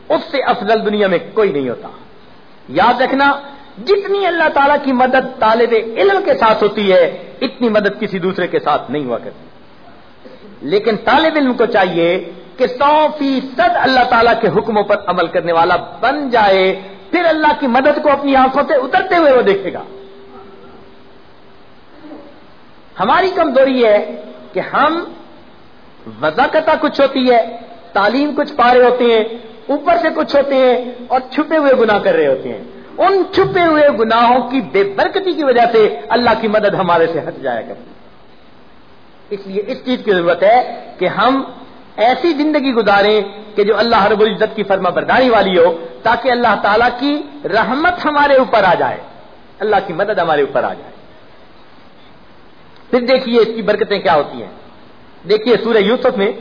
اس سے افضل دنیا میں کوئی نہیں ہوتا۔ یاد رکھنا، جتنی اللہ تعالیٰ کی مدد طالب علم کے ساتھ ہوتی ہے، اتنی مدد کسی دوسرے کے ساتھ نہیں ہوا کرتی۔ لیکن طالب علم کو چاہیے کہ سو فیصد اللہ تعالیٰ کے حکموں پر عمل کرنے والا بن جائے، پھر اللہ کی مدد کو اپنی آنکھوں سے اترتے ہوئے وہ دیکھے گا۔ ہماری کمزوری ہے کہ ہم وضاقتہ کچھ ہوتی ہے، تعلیم کچھ پا رہے ہوتے ہیں، اوپر سے کچھ ہوتے ہیں اور چھپے ہوئے گناہ کر رہے ہوتے ہیں۔ ان چھپے ہوئے گناہوں کی بے برکتی کی وجہ سے اللہ کی مدد ہمارے سے ہٹ جایا کرتی اس لیے اس چیز کی ضرورت ہے کہ ہم ایسی زندگی گزاریں کہ جو اللہ رب العزت کی فرما برداری والی ہو، تاکہ اللہ تعالی کی رحمت ہمارے اوپر آ جائے۔ اللہ کی مدد ہمارے اوپر آ جائے۔ پھر دیکھیے اس کی برکتیں کیا ہوتی ہیں۔ دیکھیے سورہ یوسف میں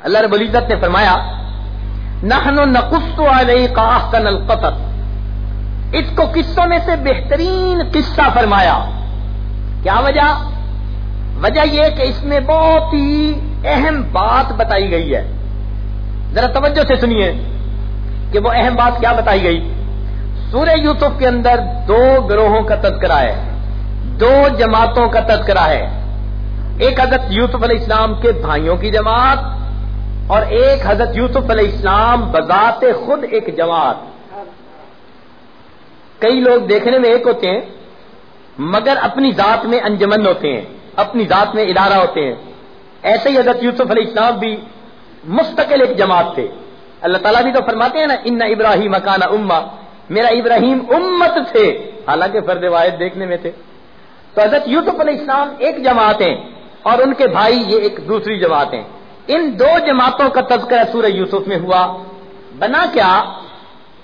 اللہ رب العزت نے فرمایا، نحن نقص علیہ کا احسن القصص اس کو قصوں میں سے بہترین قصہ فرمایا۔ کیا وجہ؟ وجہ یہ کہ اس میں بہت ہی اہم بات بتائی گئی ہے۔ ذرا توجہ سے سنیے کہ وہ اہم بات کیا بتائی گئی۔ سورہ یوسف کے اندر دو گروہوں کا تذکرہ ہے، دو جماعتوں کا تذکرہ ہے۔ ایک حضرت یوسف علیہ السلام کے بھائیوں کی جماعت اور ایک حضرت یوسف علیہ السلام بذات خود ایک جماعت۔ کئی لوگ دیکھنے میں ایک ہوتے ہیں، مگر اپنی ذات میں انجمن ہوتے ہیں، اپنی ذات میں ادارہ ہوتے ہیں۔ ایسے ہی حضرت یوسف علیہ السلام بھی مستقل ایک جماعت تھے۔ اللہ تعالیٰ بھی تو فرماتے ہیں نا، ان ابراہیم مکانہ اما میرا ابراہیم امت تھے، حالانکہ فرد واحد دیکھنے میں تھے۔ تو حضرت یوسف علیہ السلام ایک جماعت ہیں۔ اور ان کے بھائی یہ ایک دوسری جماعت ہیں۔ ان دو جماعتوں کا تذکرہ سورہ یوسف میں ہوا۔ بنا کیا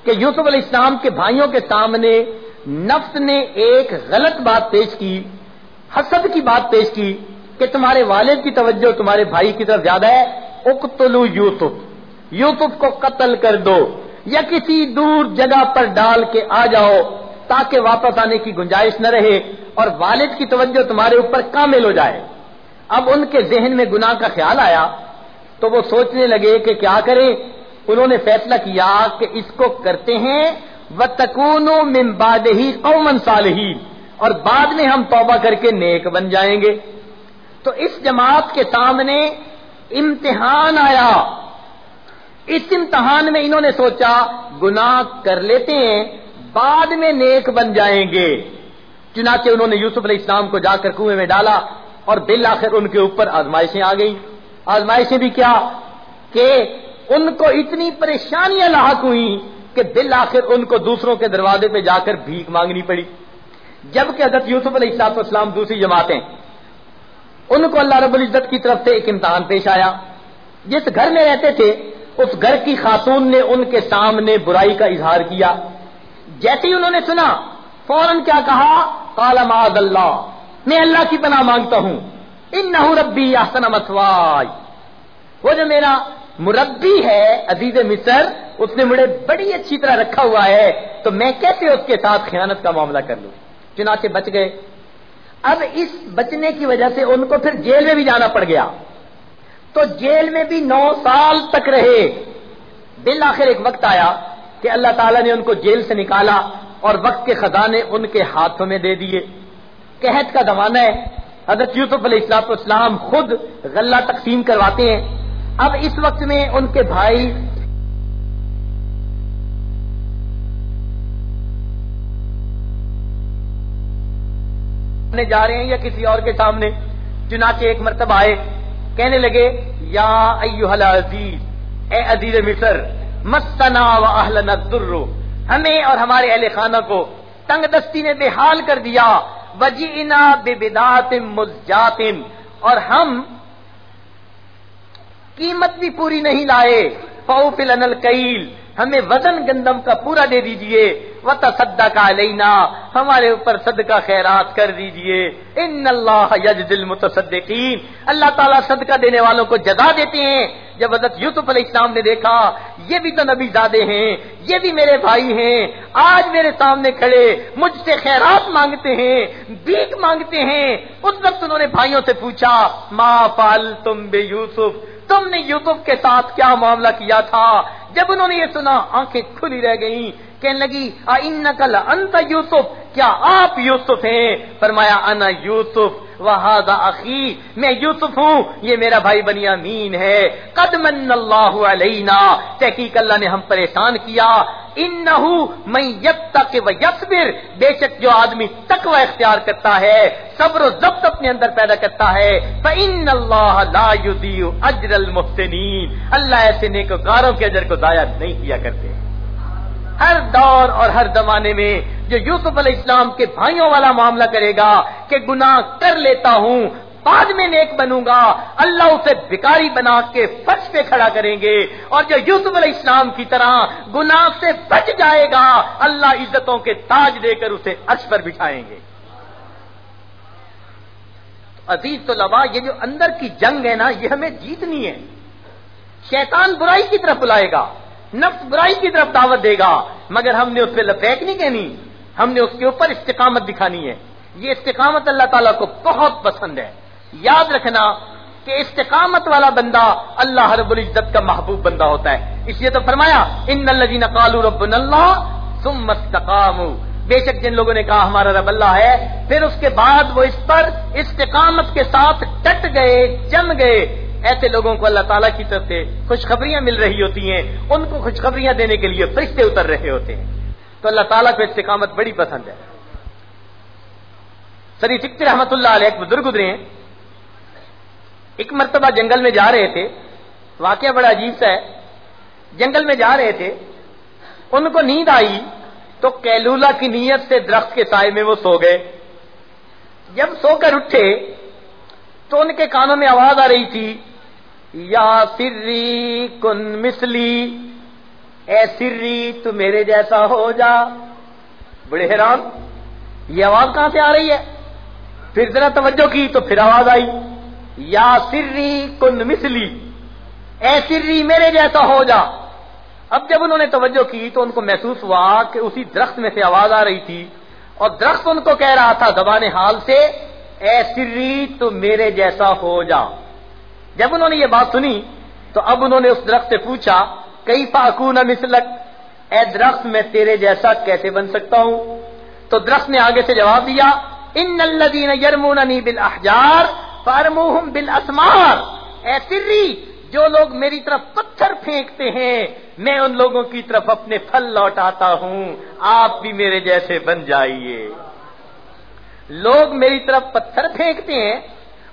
کہ یوسف علیہ السلام کے بھائیوں کے سامنے نفس نے ایک غلط بات پیش کی، حسد کی بات پیش کی کہ تمہارے والد کی توجہ تمہارے بھائی کی طرف زیادہ ہے۔ اقتلو یوسف۔ یوسف کو قتل کر دو یا کسی دور جگہ پر ڈال کے آ جاؤ تاکہ واپس آنے کی گنجائش نہ رہے اور والد کی توجہ تمہارے اوپر کامل ہو جائے۔ اب ان کے ذہن میں گناہ کا خیال آیا تو وہ سوچنے لگے کہ کیا کریں؟ انہوں نے فیصلہ کیا کہ اس کو کرتے ہیں و تکون ممباد ہی قومن صالحین اور بعد میں ہم توبہ کر کے نیک بن جائیں گے۔ تو اس جماعت کے سامنے امتحان آیا۔ اس امتحان میں انہوں نے سوچا، گناہ کر لیتے ہیں، بعد میں نیک بن جائیں گے۔ چنانچہ انہوں نے یوسف علیہ السلام کو جا کر کنویں میں ڈالا۔ اور بالآخر ان کے اوپر آزمائشیں آ گئی آزمائشیں بھی کیا؟ کہ ان کو اتنی پریشانیاں لاحق ہوئی کہ بالآخر ان کو دوسروں کے دروازے پہ جا کر بھیک مانگنی پڑی۔ جبکہ حضرت یوسف علیہ السلاط اسلام دوسری جماعتیں، ان کو اللہ رب العزت کی طرف سے ایک امتحان پیش آیا۔ جس گھر میں رہتے تھے، اس گھر کی خاتون نے ان کے سامنے برائی کا اظہار کیا۔ جیسے ہی انہوں نے سنا، فوراً کیا کہا؟ کالا معذ اللہ۔ میں اللہ کی پناہ مانگتا ہوں۔ ان نہ ربی آسن مسوائی۔ وہ جو میرا مربی ہے، عزیز مصر، اس نے مجھے بڑی اچھی طرح رکھا ہوا ہے۔ تو میں کیسے اس کے ساتھ خیانت کا معاملہ کر لوں؟ چنانچہ بچ گئے۔ اب اس بچنے کی وجہ سے ان کو پھر جیل میں بھی جانا پڑ گیا۔ تو جیل میں بھی نو سال تک رہے۔ بالآخر ایک وقت آیا کہ اللہ تعالیٰ نے ان کو جیل سے نکالا اور وقت کے خزانے ان کے ہاتھوں میں دے دیے۔ قحط کا زمانہ ہے۔ حضرت یوسف علیہ السلاط اسلام خود غلہ تقسیم کرواتے ہیں۔ اب اس وقت میں ان کے بھائی جا رہے ہیں یا کسی اور کے سامنے، چنانچہ ایک مرتبہ آئے۔ کہنے لگے، یا ایوہ العزیز، اے عزیز مصر مستنا و اہلنا الدر ہمیں اور ہمارے اہل خانہ کو تنگ دستی نے بے حال کر دیا۔ وجینا بے بدات اور ہم قیمت بھی پوری نہیں لائے فو فل کئیل ہمیں وزن گندم کا پورا دے دیجیے۔ و تصدق کا لینا ہمارے اوپر صدقہ خیرات کر دیجیے۔ ان اللہ یجد المتصدقین اللہ تعالیٰ صدقہ دینے والوں کو جزا دیتے ہیں۔ جب حضرت یوسف علیہ السلام نے دیکھا، یہ بھی تو نبی زادے ہیں، یہ بھی میرے بھائی ہیں۔ آج میرے سامنے کھڑے، مجھ سے خیرات مانگتے ہیں بیک مانگتے ہیں۔ اس وقت انہوں نے بھائیوں سے پوچھا، ما فال تم بے یوسف تم نے یوسف کے ساتھ کیا معاملہ کیا تھا؟ جب انہوں نے یہ سنا، آنکھیں کھلی رہ گئیں، کہنے لگی نقل انت یوسف؟ کیا آپ یوسف ہیں؟ فرمایا، انا یوسف وہاد اخی، میں یوسف ہوں، یہ میرا بھائی بنیامین ہے۔ قد من اللہ علینا، تحقیق اللہ نے ہم پریشان کیا ان میں یب تک یسبر بے شک جو آدمی تقوی اختیار کرتا ہے، صبر و ضبط اپنے اندر پیدا کرتا ہے، فَإِنَّ اللَّهَ لَا يُدِيُ أَجْرَ الْمُحْسِنِينَ۔ اللہ ایسے نیکوکاروں کے اجر کو ضائع نہیں کیا کرتے۔ ہر دور اور ہر زمانے میں جو یوسف علیہ السلام کے بھائیوں والا معاملہ کرے گا کہ گناہ کر لیتا ہوں بعد میں نیک بنوں گا۔ اللہ اسے بکاری بنا کے فرش پہ کھڑا کریں گے۔ اور جو یوسف علیہ السلام کی طرح گناہ سے بچ جائے گا، اللہ عزتوں کے تاج دے کر اسے عرش پر بٹھائیں گے۔ عزیز تو لبا یہ جو اندر کی جنگ ہے نا، یہ ہمیں جیتنی ہے۔ شیطان برائی کی طرف بلائے گا، نفس برائی کی طرف دعوت دے گا، مگر ہم نے اس پہ لپیک نہیں کہنی۔ ہم نے اس کے اوپر استقامت دکھانی ہے۔ یہ استقامت اللہ تعالیٰ کو بہت پسند ہے۔ یاد رکھنا کہ استقامت والا بندہ اللہ رب العزت کا محبوب بندہ ہوتا ہے۔ اس لیے تو فرمایا، ان الذين قالوا ربنا اللہ ثم استقاموا. بے شک جن لوگوں نے کہا، ہمارا رب اللہ ہے۔ پھر اس کے بعد وہ اس پر استقامت کے ساتھ ڈٹ گئے، جم گئے۔ ایسے لوگوں کو اللہ تعالیٰ کی طرف سے خوشخبریاں مل رہی ہوتی ہیں۔ ان کو خوشخبریاں دینے کے لیے فرشتے اتر رہے ہوتے ہیں۔ تو اللہ تعالیٰ کو استقامت بڑی پسند ہے۔ سری ٹکٹ رحمت اللہ علیہ ایک بزرگ گزرے ہیں۔ ایک مرتبہ جنگل میں جا رہے تھے، واقعہ بڑا عجیب سا ہے۔ جنگل میں جا رہے تھے، ان کو نیند آئی تو کیلولا کی نیت سے درخت کے سائے میں وہ سو گئے۔ جب سو کر اٹھے تو ان کے کانوں میں آواز آ رہی تھی، یا سری کن مسلی اے سری تو میرے جیسا ہو جا۔ بڑے حیران، یہ آواز کہاں سے آ رہی ہے؟ پھر ذرا توجہ کی تو پھر آواز آئی۔ یا سری کن مسلی اے سری میرے جیسا ہو جا۔ اب جب انہوں نے توجہ کی تو ان کو محسوس ہوا کہ اسی درخت میں سے آواز آ رہی تھی اور درخت ان کو کہہ رہا تھا زبان حال سے، اے سری تو میرے جیسا ہو جا۔ جب انہوں نے یہ بات سنی تو اب انہوں نے اس درخت سے پوچھا، کئی فاکون مسلک اے درخت میں تیرے جیسا کیسے بن سکتا ہوں؟ تو درخت نے آگے سے جواب دیا، ان الذین یرموننی بالاحجار فارموہم بالاسمار۔ اے سری، جو لوگ میری طرف پتھر پھینکتے ہیں، میں ان لوگوں کی طرف اپنے پھل لوٹاتا ہوں۔ آپ بھی میرے جیسے بن جائیے۔ لوگ میری طرف پتھر پھینکتے ہیں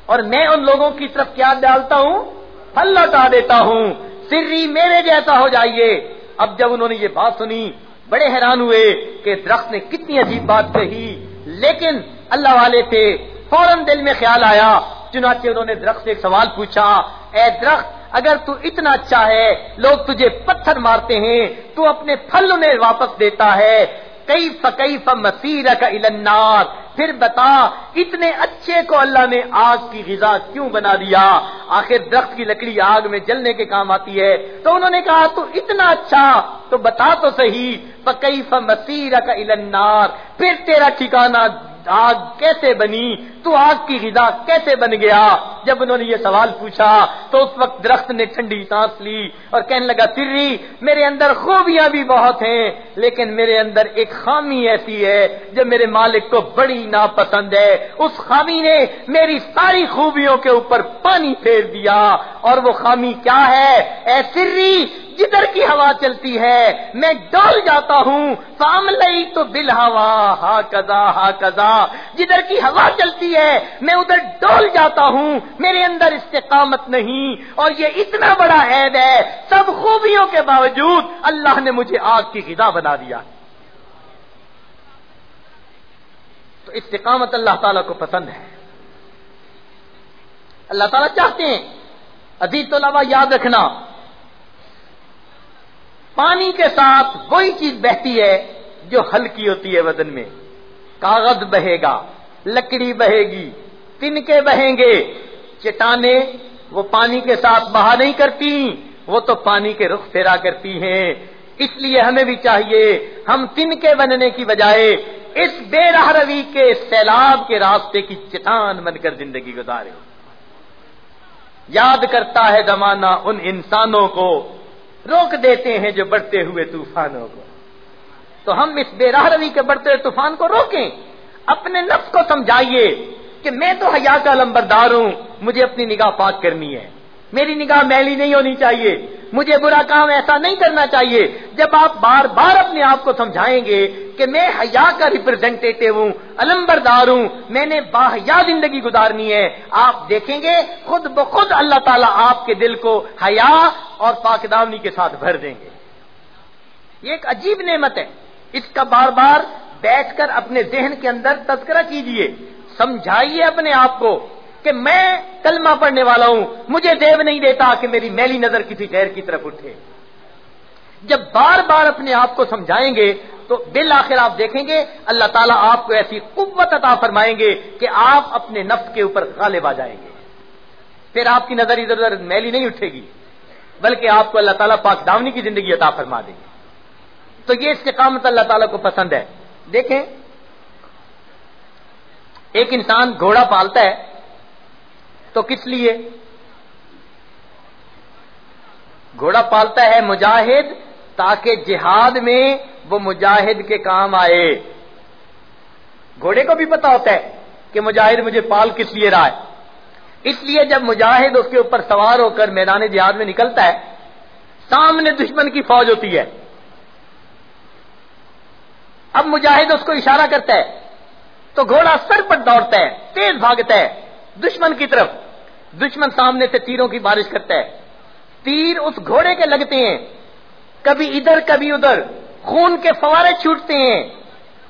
اور میں ان لوگوں کی طرف کیا ڈالتا ہوں، پھل لوٹا دیتا ہوں۔ سری، میرے جیسا ہو جائیے۔ اب جب انہوں نے یہ بات سنی، بڑے حیران ہوئے کہ درخت نے کتنی عجیب بات کہی۔ لیکن اللہ والے تھے فوراً دل میں خیال آیا چنانچہ انہوں نے درخت سے ایک سوال پوچھا، اے درخت، اگر تو اتنا اچھا ہے، لوگ تجھے پتھر مارتے ہیں، تو اپنے پھل انہیں واپس دیتا ہے۔ کئی فکئی مسیر کا النار؟ پھر بتا، اتنے اچھے کو اللہ نے آگ کی غذا کیوں بنا دیا؟ آخر درخت کی لکڑی آگ میں جلنے کے کام آتی ہے۔ تو انہوں نے کہا، تو اتنا اچھا تو بتا تو صحیح۔ فکئی مسیر کا النار؟ پھر تیرا ٹھکانا آگ کیسے بنی؟ تو آگ کی غذا کیسے بن گیا؟ جب انہوں نے یہ سوال پوچھا، تو اس وقت درخت نے ٹھنڈی سانس لی اور کہنے لگا سری میرے اندر خوبیاں بھی بہت ہیں، لیکن میرے اندر ایک خامی ایسی ہے جو میرے مالک کو بڑی ناپسند ہے۔ اس خامی نے میری ساری خوبیوں کے اوپر پانی پھیر دیا۔ اور وہ خامی کیا ہے؟ اے سری جدھر کی ہوا چلتی ہے، میں ڈول جاتا ہوں۔ سام لئی تو بل ہوا ہا کزا ہا کزا جدھر کی ہوا چلتی ہے، میں ادھر ڈول جاتا ہوں۔ میرے اندر استقامت نہیں۔ اور یہ اتنا بڑا عید ہے، سب خوبیوں کے باوجود اللہ نے مجھے آگ کی غذا بنا دیا۔ تو استقامت اللہ تعالیٰ کو پسند ہے۔ اللہ تعالیٰ چاہتے ہیں۔ عزیز تو یاد رکھنا پانی کے ساتھ وہی چیز بہتی ہے جو ہلکی ہوتی ہے وزن میں۔ کاغذ بہے گا، لکڑی بہے گی، تنکے بہیں گے۔ چٹانے وہ پانی کے ساتھ بہا نہیں کرتی، وہ تو پانی کے رخ پھیرا کرتی ہیں۔ اس لیے ہمیں بھی چاہیے ہم تنکے بننے کی بجائے اس بے راہ روی کے سیلاب کے راستے کی چٹان بن کر زندگی گزارے۔ یاد کرتا ہے زمانہ ان انسانوں کو روک دیتے ہیں جو بڑھتے ہوئے طوفانوں کو۔ تو ہم اس بے راہ روی کے بڑھتے ہوئے طوفان کو روکیں۔ اپنے نفس کو سمجھائیے کہ میں تو حیا کا لمبردار ہوں، مجھے اپنی نگاہ پاک کرنی ہے۔ میری نگاہ میلی نہیں ہونی چاہیے۔ مجھے برا کام ایسا نہیں کرنا چاہیے۔ جب آپ بار بار اپنے آپ کو سمجھائیں گے کہ میں حیا کا ریپرزینٹیو ہوں، علمبردار ہوں، میں نے باحیا زندگی گزارنی ہے، آپ دیکھیں گے خود بخود اللہ تعالیٰ آپ کے دل کو حیا اور پاکدامنی کے ساتھ بھر دیں گے۔ یہ ایک عجیب نعمت ہے۔ اس کا بار بار بیٹھ کر اپنے ذہن کے اندر تذکرہ کیجیے۔ سمجھائیے اپنے آپ کو۔ کہ میں کلمہ پڑھنے والا ہوں، مجھے دیو نہیں دیتا کہ میری میلی نظر کسی غیر کی طرف اٹھے۔ جب بار بار اپنے آپ کو سمجھائیں گے، تو بالآخر آپ دیکھیں گے، اللہ تعالیٰ آپ کو ایسی قوت عطا فرمائیں گے کہ آپ اپنے نفس کے اوپر غالب آ جائیں گے۔ پھر آپ کی نظر ادھر ادھر میلی نہیں اٹھے گی، بلکہ آپ کو اللہ تعالیٰ پاک دامنی کی زندگی عطا فرما دیں گے۔ تو یہ استقامت اللہ تعالیٰ کو پسند ہے۔ دیکھیں، ایک انسان گھوڑا پالتا ہے تو کس لیے؟ گھوڑا پالتا ہے مجاہد تاکہ جہاد میں وہ مجاہد کے کام آئے۔ گھوڑے کو بھی پتا ہوتا ہے کہ مجاہد مجھے پال کس لیے رہا ہے۔ اس لیے جب مجاہد اس کے اوپر سوار ہو کر میدان جہاد میں نکلتا ہے، سامنے دشمن کی فوج ہوتی ہے۔ اب مجاہد اس کو اشارہ کرتا ہے تو گھوڑا سر پر دوڑتا ہے، تیز بھاگتا ہے دشمن کی طرف۔ دشمن سامنے سے تیروں کی بارش کرتا ہے۔ تیر اس گھوڑے کے لگتے ہیں۔ کبھی ادھر کبھی ادھر۔ خون کے فوارے چھوٹتے ہیں۔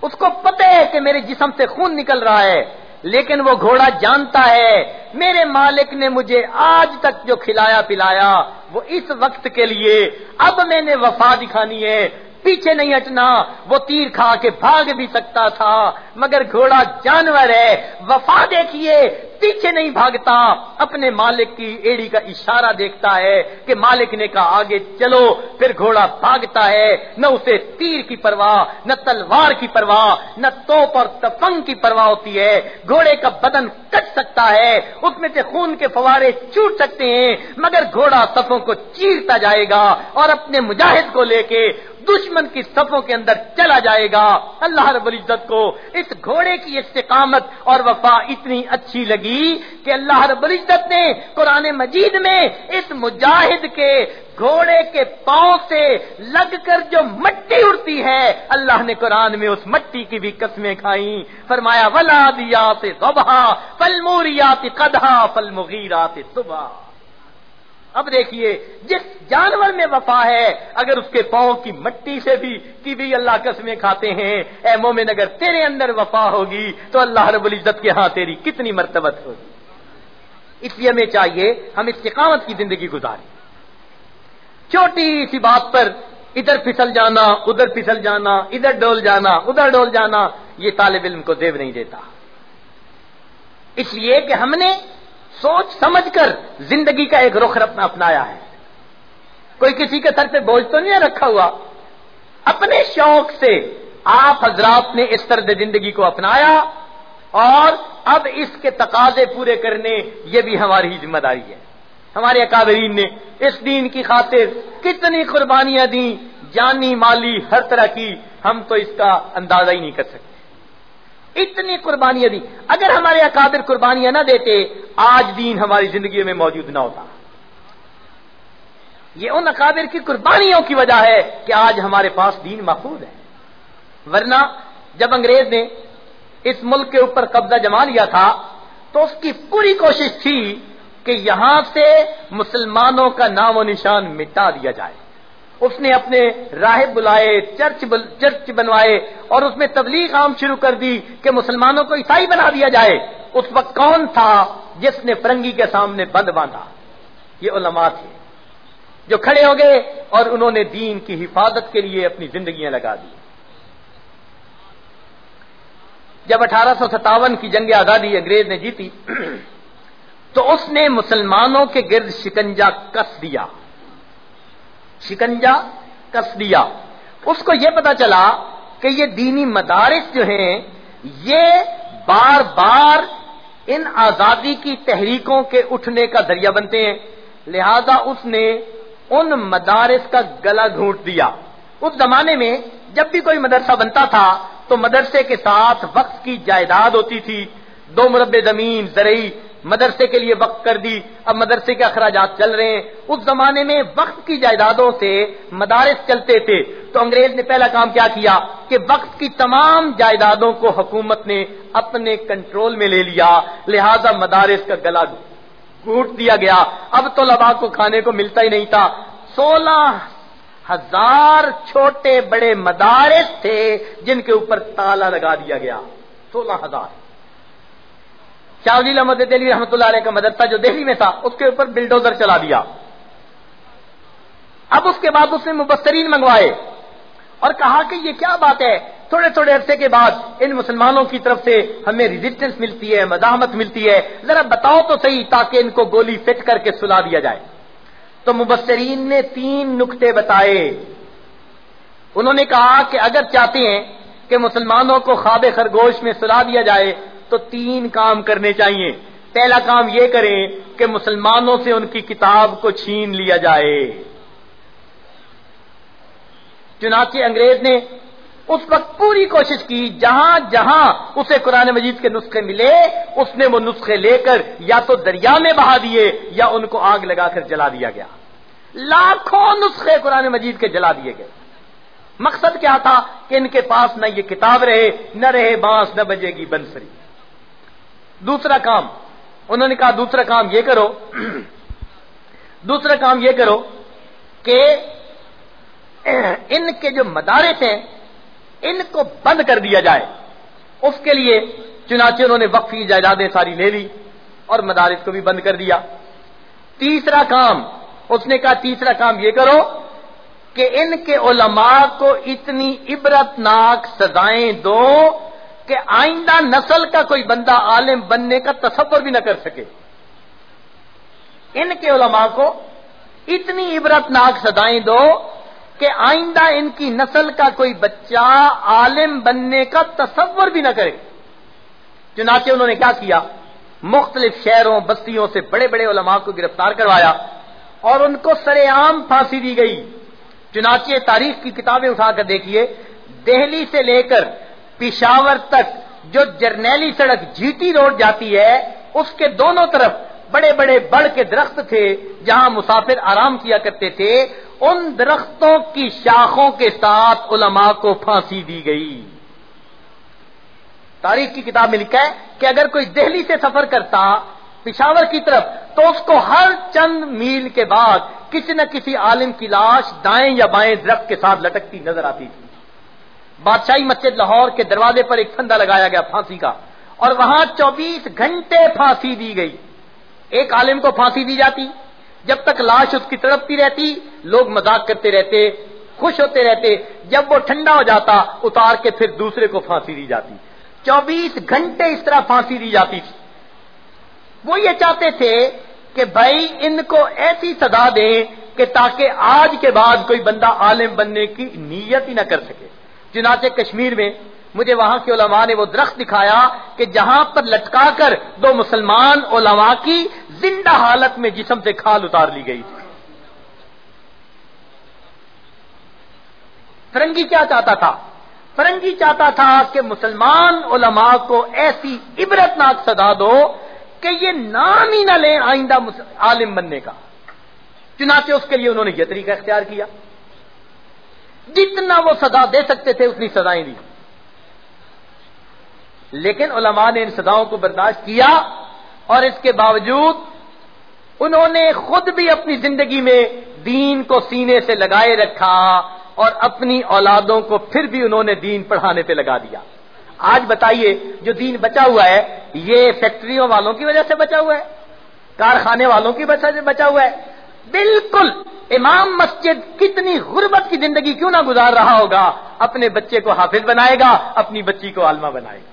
اس کو پتہ ہے کہ میرے جسم سے خون نکل رہا ہے، لیکن وہ گھوڑا جانتا ہے۔ میرے مالک نے مجھے آج تک جو کھلایا، پلایا، وہ اس وقت کے لیے اب میں نے وفا دکھانی ہے۔ پیچھے نہیں ہٹنا، وہ تیر کھا کے بھاگ بھی سکتا تھا، مگر گھوڑا جانور ہے، وفا دیکھیے، پیچھے نہیں بھاگتا، اپنے مالک کی ایڑی کا اشارہ دیکھتا ہے کہ مالک نے کہا، آگے چلو، پھر گھوڑا بھاگتا ہے، نہ اسے تیر کی پرواہ، نہ تلوار کی پرواہ، نہ توپ اور تفنگ کی پرواہ ہوتی ہے۔ گھوڑے کا بدن کٹ سکتا ہے، اس میں سے خون کے فوارے چوٹ سکتے ہیں، مگر گھوڑا صفوں کو چیرتا جائے گا اور اپنے مجاہد کو لے کے دشمن کی صفوں کے اندر چلا جائے گا۔ اللہ رب العزت کو اس گھوڑے کی استقامت اور وفا اتنی اچھی لگی کہ اللہ رب العزت نے قرآن مجید میں اس مجاہد کے گھوڑے کے پاؤں سے لگ کر جو مٹی اڑتی ہے، اللہ نے قرآن میں اس مٹی کی بھی قسمیں کھائی فرمایا، ولا دیا صبح فل موریات قدہ فل مغیرات صبح اب دیکھیے، جس جانور میں وفا ہے، اگر اس کے پاؤں کی مٹی سے بھی کی بھی اللہ قسمیں کھاتے ہیں، اے مومن اگر تیرے اندر وفا ہوگی، تو اللہ رب العزت کے ہاں تیری کتنی مرتبت ہوگی۔ اس لیے ہمیں چاہیے، ہم استقامت کی زندگی گزاریں۔ چھوٹی سی بات پر ادھر پھسل جانا، ادھر پھسل جانا، ادھر ڈول جانا، ادھر ڈول جانا، یہ طالب علم کو دیو نہیں دیتا۔ اس لیے کہ ہم نے سوچ سمجھ کر زندگی کا ایک رخ اپنا اپنایا ہے۔ کوئی کسی کے سر پہ بوجھ تو نہیں رکھا ہوا۔ اپنے شوق سے آپ حضرات نے اس طرح زندگی کو اپنایا اور اب اس کے تقاضے پورے کرنے یہ بھی ہماری ذمہ داری ہے۔ ہمارے اکابرین نے اس دین کی خاطر کتنی قربانیاں دیں، جانی مالی ہر طرح کی، ہم تو اس کا اندازہ ہی نہیں کر سکتے۔ اتنی قربانیاں دی۔ اگر ہمارے اکابر قربانیاں نہ دیتے، آج دین ہماری زندگی میں موجود نہ ہوتا۔ یہ ان اکابر کی قربانیوں کی وجہ ہے کہ آج ہمارے پاس دین محفوظ ہے۔ ورنہ جب انگریز نے اس ملک کے اوپر قبضہ جما لیا تھا، تو اس کی پوری کوشش تھی کہ یہاں سے مسلمانوں کا نام و نشان مٹا دیا جائے۔ اس نے اپنے راہب بلائے، چرچ بل، چرچ بنوائے اور اس میں تبلیغ عام شروع کر دی کہ مسلمانوں کو عیسائی بنا دیا جائے۔ اس وقت کون تھا جس نے فرنگی کے سامنے بند باندھا؟ یہ علماء تھے جو کھڑے ہو گئے اور انہوں نے دین کی حفاظت کے لیے اپنی زندگیاں لگا دی۔ جب اٹھارہ سو ستاون کی جنگ آزادی انگریز نے جیتی *clears throat* تو اس نے مسلمانوں کے گرد شکنجا کس دیا۔ شکنجا کس دیا اس کو یہ پتا چلا کہ یہ دینی مدارس جو ہیں، یہ بار بار ان آزادی کی تحریکوں کے اٹھنے کا ذریعہ بنتے ہیں۔ لہذا اس نے ان مدارس کا گلا گھونٹ دیا۔ اس زمانے میں جب بھی کوئی مدرسہ بنتا تھا، تو مدرسے کے ساتھ وقت کی جائیداد ہوتی تھی۔ دو مربع زمین، زرعی مدرسے کے لیے وقت کر دی۔ اب مدرسے کے اخراجات چل رہے ہیں۔ اس زمانے میں وقت کی جائیدادوں سے مدارس چلتے تھے۔ تو انگریز نے پہلا کام کیا کیا؟ کہ وقت کی تمام جائیدادوں کو حکومت نے اپنے کنٹرول میں لے لیا۔ لہذا مدارس کا گلا گھوٹ دیا گیا۔ اب تو لبا کو کھانے کو ملتا ہی نہیں تھا۔ سولہ ہزار چھوٹے بڑے مدارس تھے جن کے اوپر تالا لگا دیا گیا۔ سولہ ہزار۔ شاہی احمد دہلی رحمۃ اللہ علیہ کا مدرسہ جو دہلی میں تھا، اس کے اوپر بلڈوزر چلا دیا۔ اب اس کے بعد اس نے مبصرین منگوائے اور کہا کہ یہ کیا بات ہے؟ تھوڑے تھوڑے عرصے کے بعد ان مسلمانوں کی طرف سے ہمیں ریزسٹنس ملتی ہے مزاحمت ملتی ہے۔ ذرا بتاؤ تو صحیح تاکہ ان کو گولی فٹ کر کے سلا دیا جائے۔ تو مبصرین نے تین نقطے بتائے۔ انہوں نے کہا کہ اگر چاہتے ہیں کہ مسلمانوں کو خواب خرگوش میں سلا دیا جائے تو تین کام کرنے چاہیے۔ پہلا کام یہ کریں کہ مسلمانوں سے ان کی کتاب کو چھین لیا جائے۔ چنانچہ انگریز نے اس وقت پوری کوشش کی، جہاں جہاں اسے قرآن مجید کے نسخے ملے، اس نے وہ نسخے لے کر یا تو دریا میں بہا دیے یا ان کو آگ لگا کر جلا دیا گیا۔ لاکھوں نسخے قرآن مجید کے جلا دیے گئے۔ مقصد کیا تھا؟ کہ ان کے پاس نہ یہ کتاب رہے، نہ رہے بانس، نہ بجے گی بنسری۔ دوسرا کام۔ انہوں نے کہا دوسرا کام یہ کرو۔ دوسرا کام یہ کرو کہ ان کے جو مدارس ہیں، ان کو بند کر دیا جائے۔ اس کے لیے چنانچہ انہوں نے وقفی جائیدادیں ساری لے لی اور مدارس کو بھی بند کر دیا۔ تیسرا کام، اس نے کہا تیسرا کام یہ کرو کہ ان کے علماء کو اتنی عبرت ناک سزائیں دو کہ آئندہ نسل کا کوئی بندہ عالم بننے کا تصور بھی نہ کر سکے۔ ان کے علماء کو اتنی عبرت ناک سزائیں دو کہ آئندہ ان کی نسل کا کوئی بچہ عالم بننے کا تصور بھی نہ کرے۔ چنانچہ انہوں نے کیا کیا؟ مختلف شہروں، بستیوں سے بڑے بڑے علماء کو گرفتار کروایا اور ان کو سر عام پھانسی دی گئی۔ چنانچہ تاریخ کی کتابیں اٹھا کر دیکھیے، دہلی سے لے کر پشاور تک جو جرنیلی سڑک جیٹی روڈ جاتی ہے، اس کے دونوں طرف بڑے بڑے بڑ کے درخت تھے، جہاں مسافر آرام کیا کرتے تھے، ان درختوں کی شاخوں کے ساتھ علماء کو پھانسی دی گئی۔ تاریخ کی کتاب میں لکھا ہے کہ اگر کوئی دہلی سے سفر کرتا پشاور کی طرف، تو اس کو ہر چند میل کے بعد کسی نہ کسی عالم کی لاش دائیں یا بائیں درخت کے ساتھ لٹکتی نظر آتی تھی۔ بادشاہی مسجد لاہور کے دروازے پر ایک پھندا لگایا گیا پھانسی کا اور وہاں چوبیس گھنٹے پھانسی دی گئی۔ ایک عالم کو پھانسی دی جاتی۔ جب تک لاش اس کی تڑپتی رہتی، لوگ مذاق کرتے رہتے، خوش ہوتے رہتے۔ جب وہ ٹھنڈا ہو جاتا، اتار کے پھر دوسرے کو پھانسی دی جاتی۔ چوبیس گھنٹے اس طرح پھانسی دی جاتی تھی۔ وہ یہ چاہتے تھے کہ بھائی ان کو ایسی سزا دیں کہ تاکہ آج کے بعد کوئی بندہ عالم بننے کی نیت ہی نہ کر سکے۔ چنانچہ کشمیر میں مجھے وہاں کے علماء نے وہ درخت دکھایا کہ جہاں پر لٹکا کر دو مسلمان علماء کی زندہ حالت میں جسم سے کھال اتار لی گئی تھی۔ فرنگی کیا چاہتا تھا؟ فرنگی چاہتا تھا کہ مسلمان علماء کو ایسی عبرت ناک سدا دو کہ یہ نام ہی نہ لیں آئندہ عالم بننے کا۔ چنانچہ اس کے لیے انہوں نے یہ طریقہ اختیار کیا۔ جتنا وہ سزا دے سکتے تھے اتنی سزائیں دی۔ لیکن علماء نے ان سزاؤں کو برداشت کیا اور اس کے باوجود انہوں نے خود بھی اپنی زندگی میں دین کو سینے سے لگائے رکھا اور اپنی اولادوں کو پھر بھی انہوں نے دین پڑھانے پہ لگا دیا۔ آج بتائیے جو دین بچا ہوا ہے، یہ فیکٹریوں والوں کی وجہ سے بچا ہوا ہے؟ کارخانے والوں کی وجہ سے بچا ہوا ہے؟ بالکل۔ امام مسجد کتنی غربت کی زندگی کیوں نہ گزار رہا ہوگا؟ اپنے بچے کو حافظ بنائے گا، اپنی بچی کو عالمہ بنائے گا۔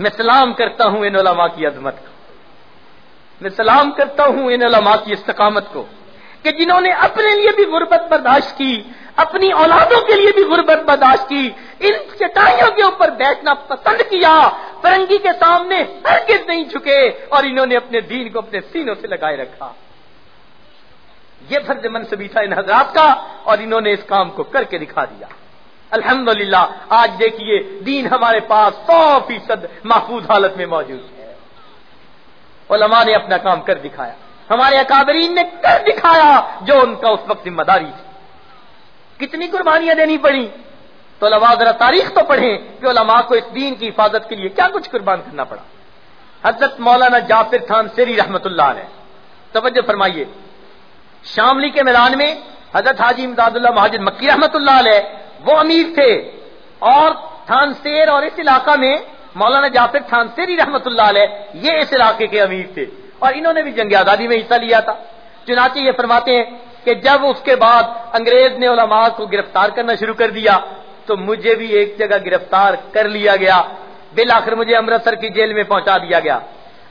میں سلام کرتا ہوں ان علماء کی عظمت کو۔ میں سلام کرتا ہوں ان علماء کی استقامت کو کہ جنہوں نے اپنے لیے بھی غربت برداشت کی، اپنی اولادوں کے لیے بھی غربت برداشت کی، ان چٹائیوں کے اوپر بیٹھنا پسند کیا، فرنگی کے سامنے ہرگز نہیں جھکے اور انہوں نے اپنے دین کو اپنے سینوں سے لگائے رکھا۔ یہ فرض منصبی تھا ان حضرات کا اور انہوں نے اس کام کو کر کے دکھا دیا۔ الحمدللہ، آج دیکھیے، دین ہمارے پاس سو فیصد محفوظ حالت میں موجود ہے۔ علماء نے اپنا کام کر دکھایا۔ ہمارے اکابرین نے کر دکھایا جو ان کا اس وقت ذمہ داری تھی۔ کتنی قربانیاں دینی پڑی تو علماء ذرا تاریخ تو پڑھیں کہ علماء کو اس دین کی حفاظت کے لیے کیا کچھ قربان کرنا پڑا۔ حضرت مولانا جعفر خان سری رحمت اللہ علیہ، توجہ فرمائیے۔ شاملی کے میدان میں حضرت حاجی امداد اللہ مہاجر مکی رحمت اللہ علیہ، وہ امیر تھے۔ اور تھانسیر اور اس علاقہ میں مولانا جعفر تھانسیری رحمت اللہ علیہ، یہ اس علاقے کے امیر تھے۔ اور انہوں نے بھی جنگ آزادی میں حصہ لیا تھا۔ چنانچہ یہ فرماتے ہیں کہ جب اس کے بعد انگریز نے علماء کو گرفتار کرنا شروع کر دیا، تو مجھے بھی ایک جگہ گرفتار کر لیا گیا۔ بالآخر مجھے امرتسر کی جیل میں پہنچا دیا گیا۔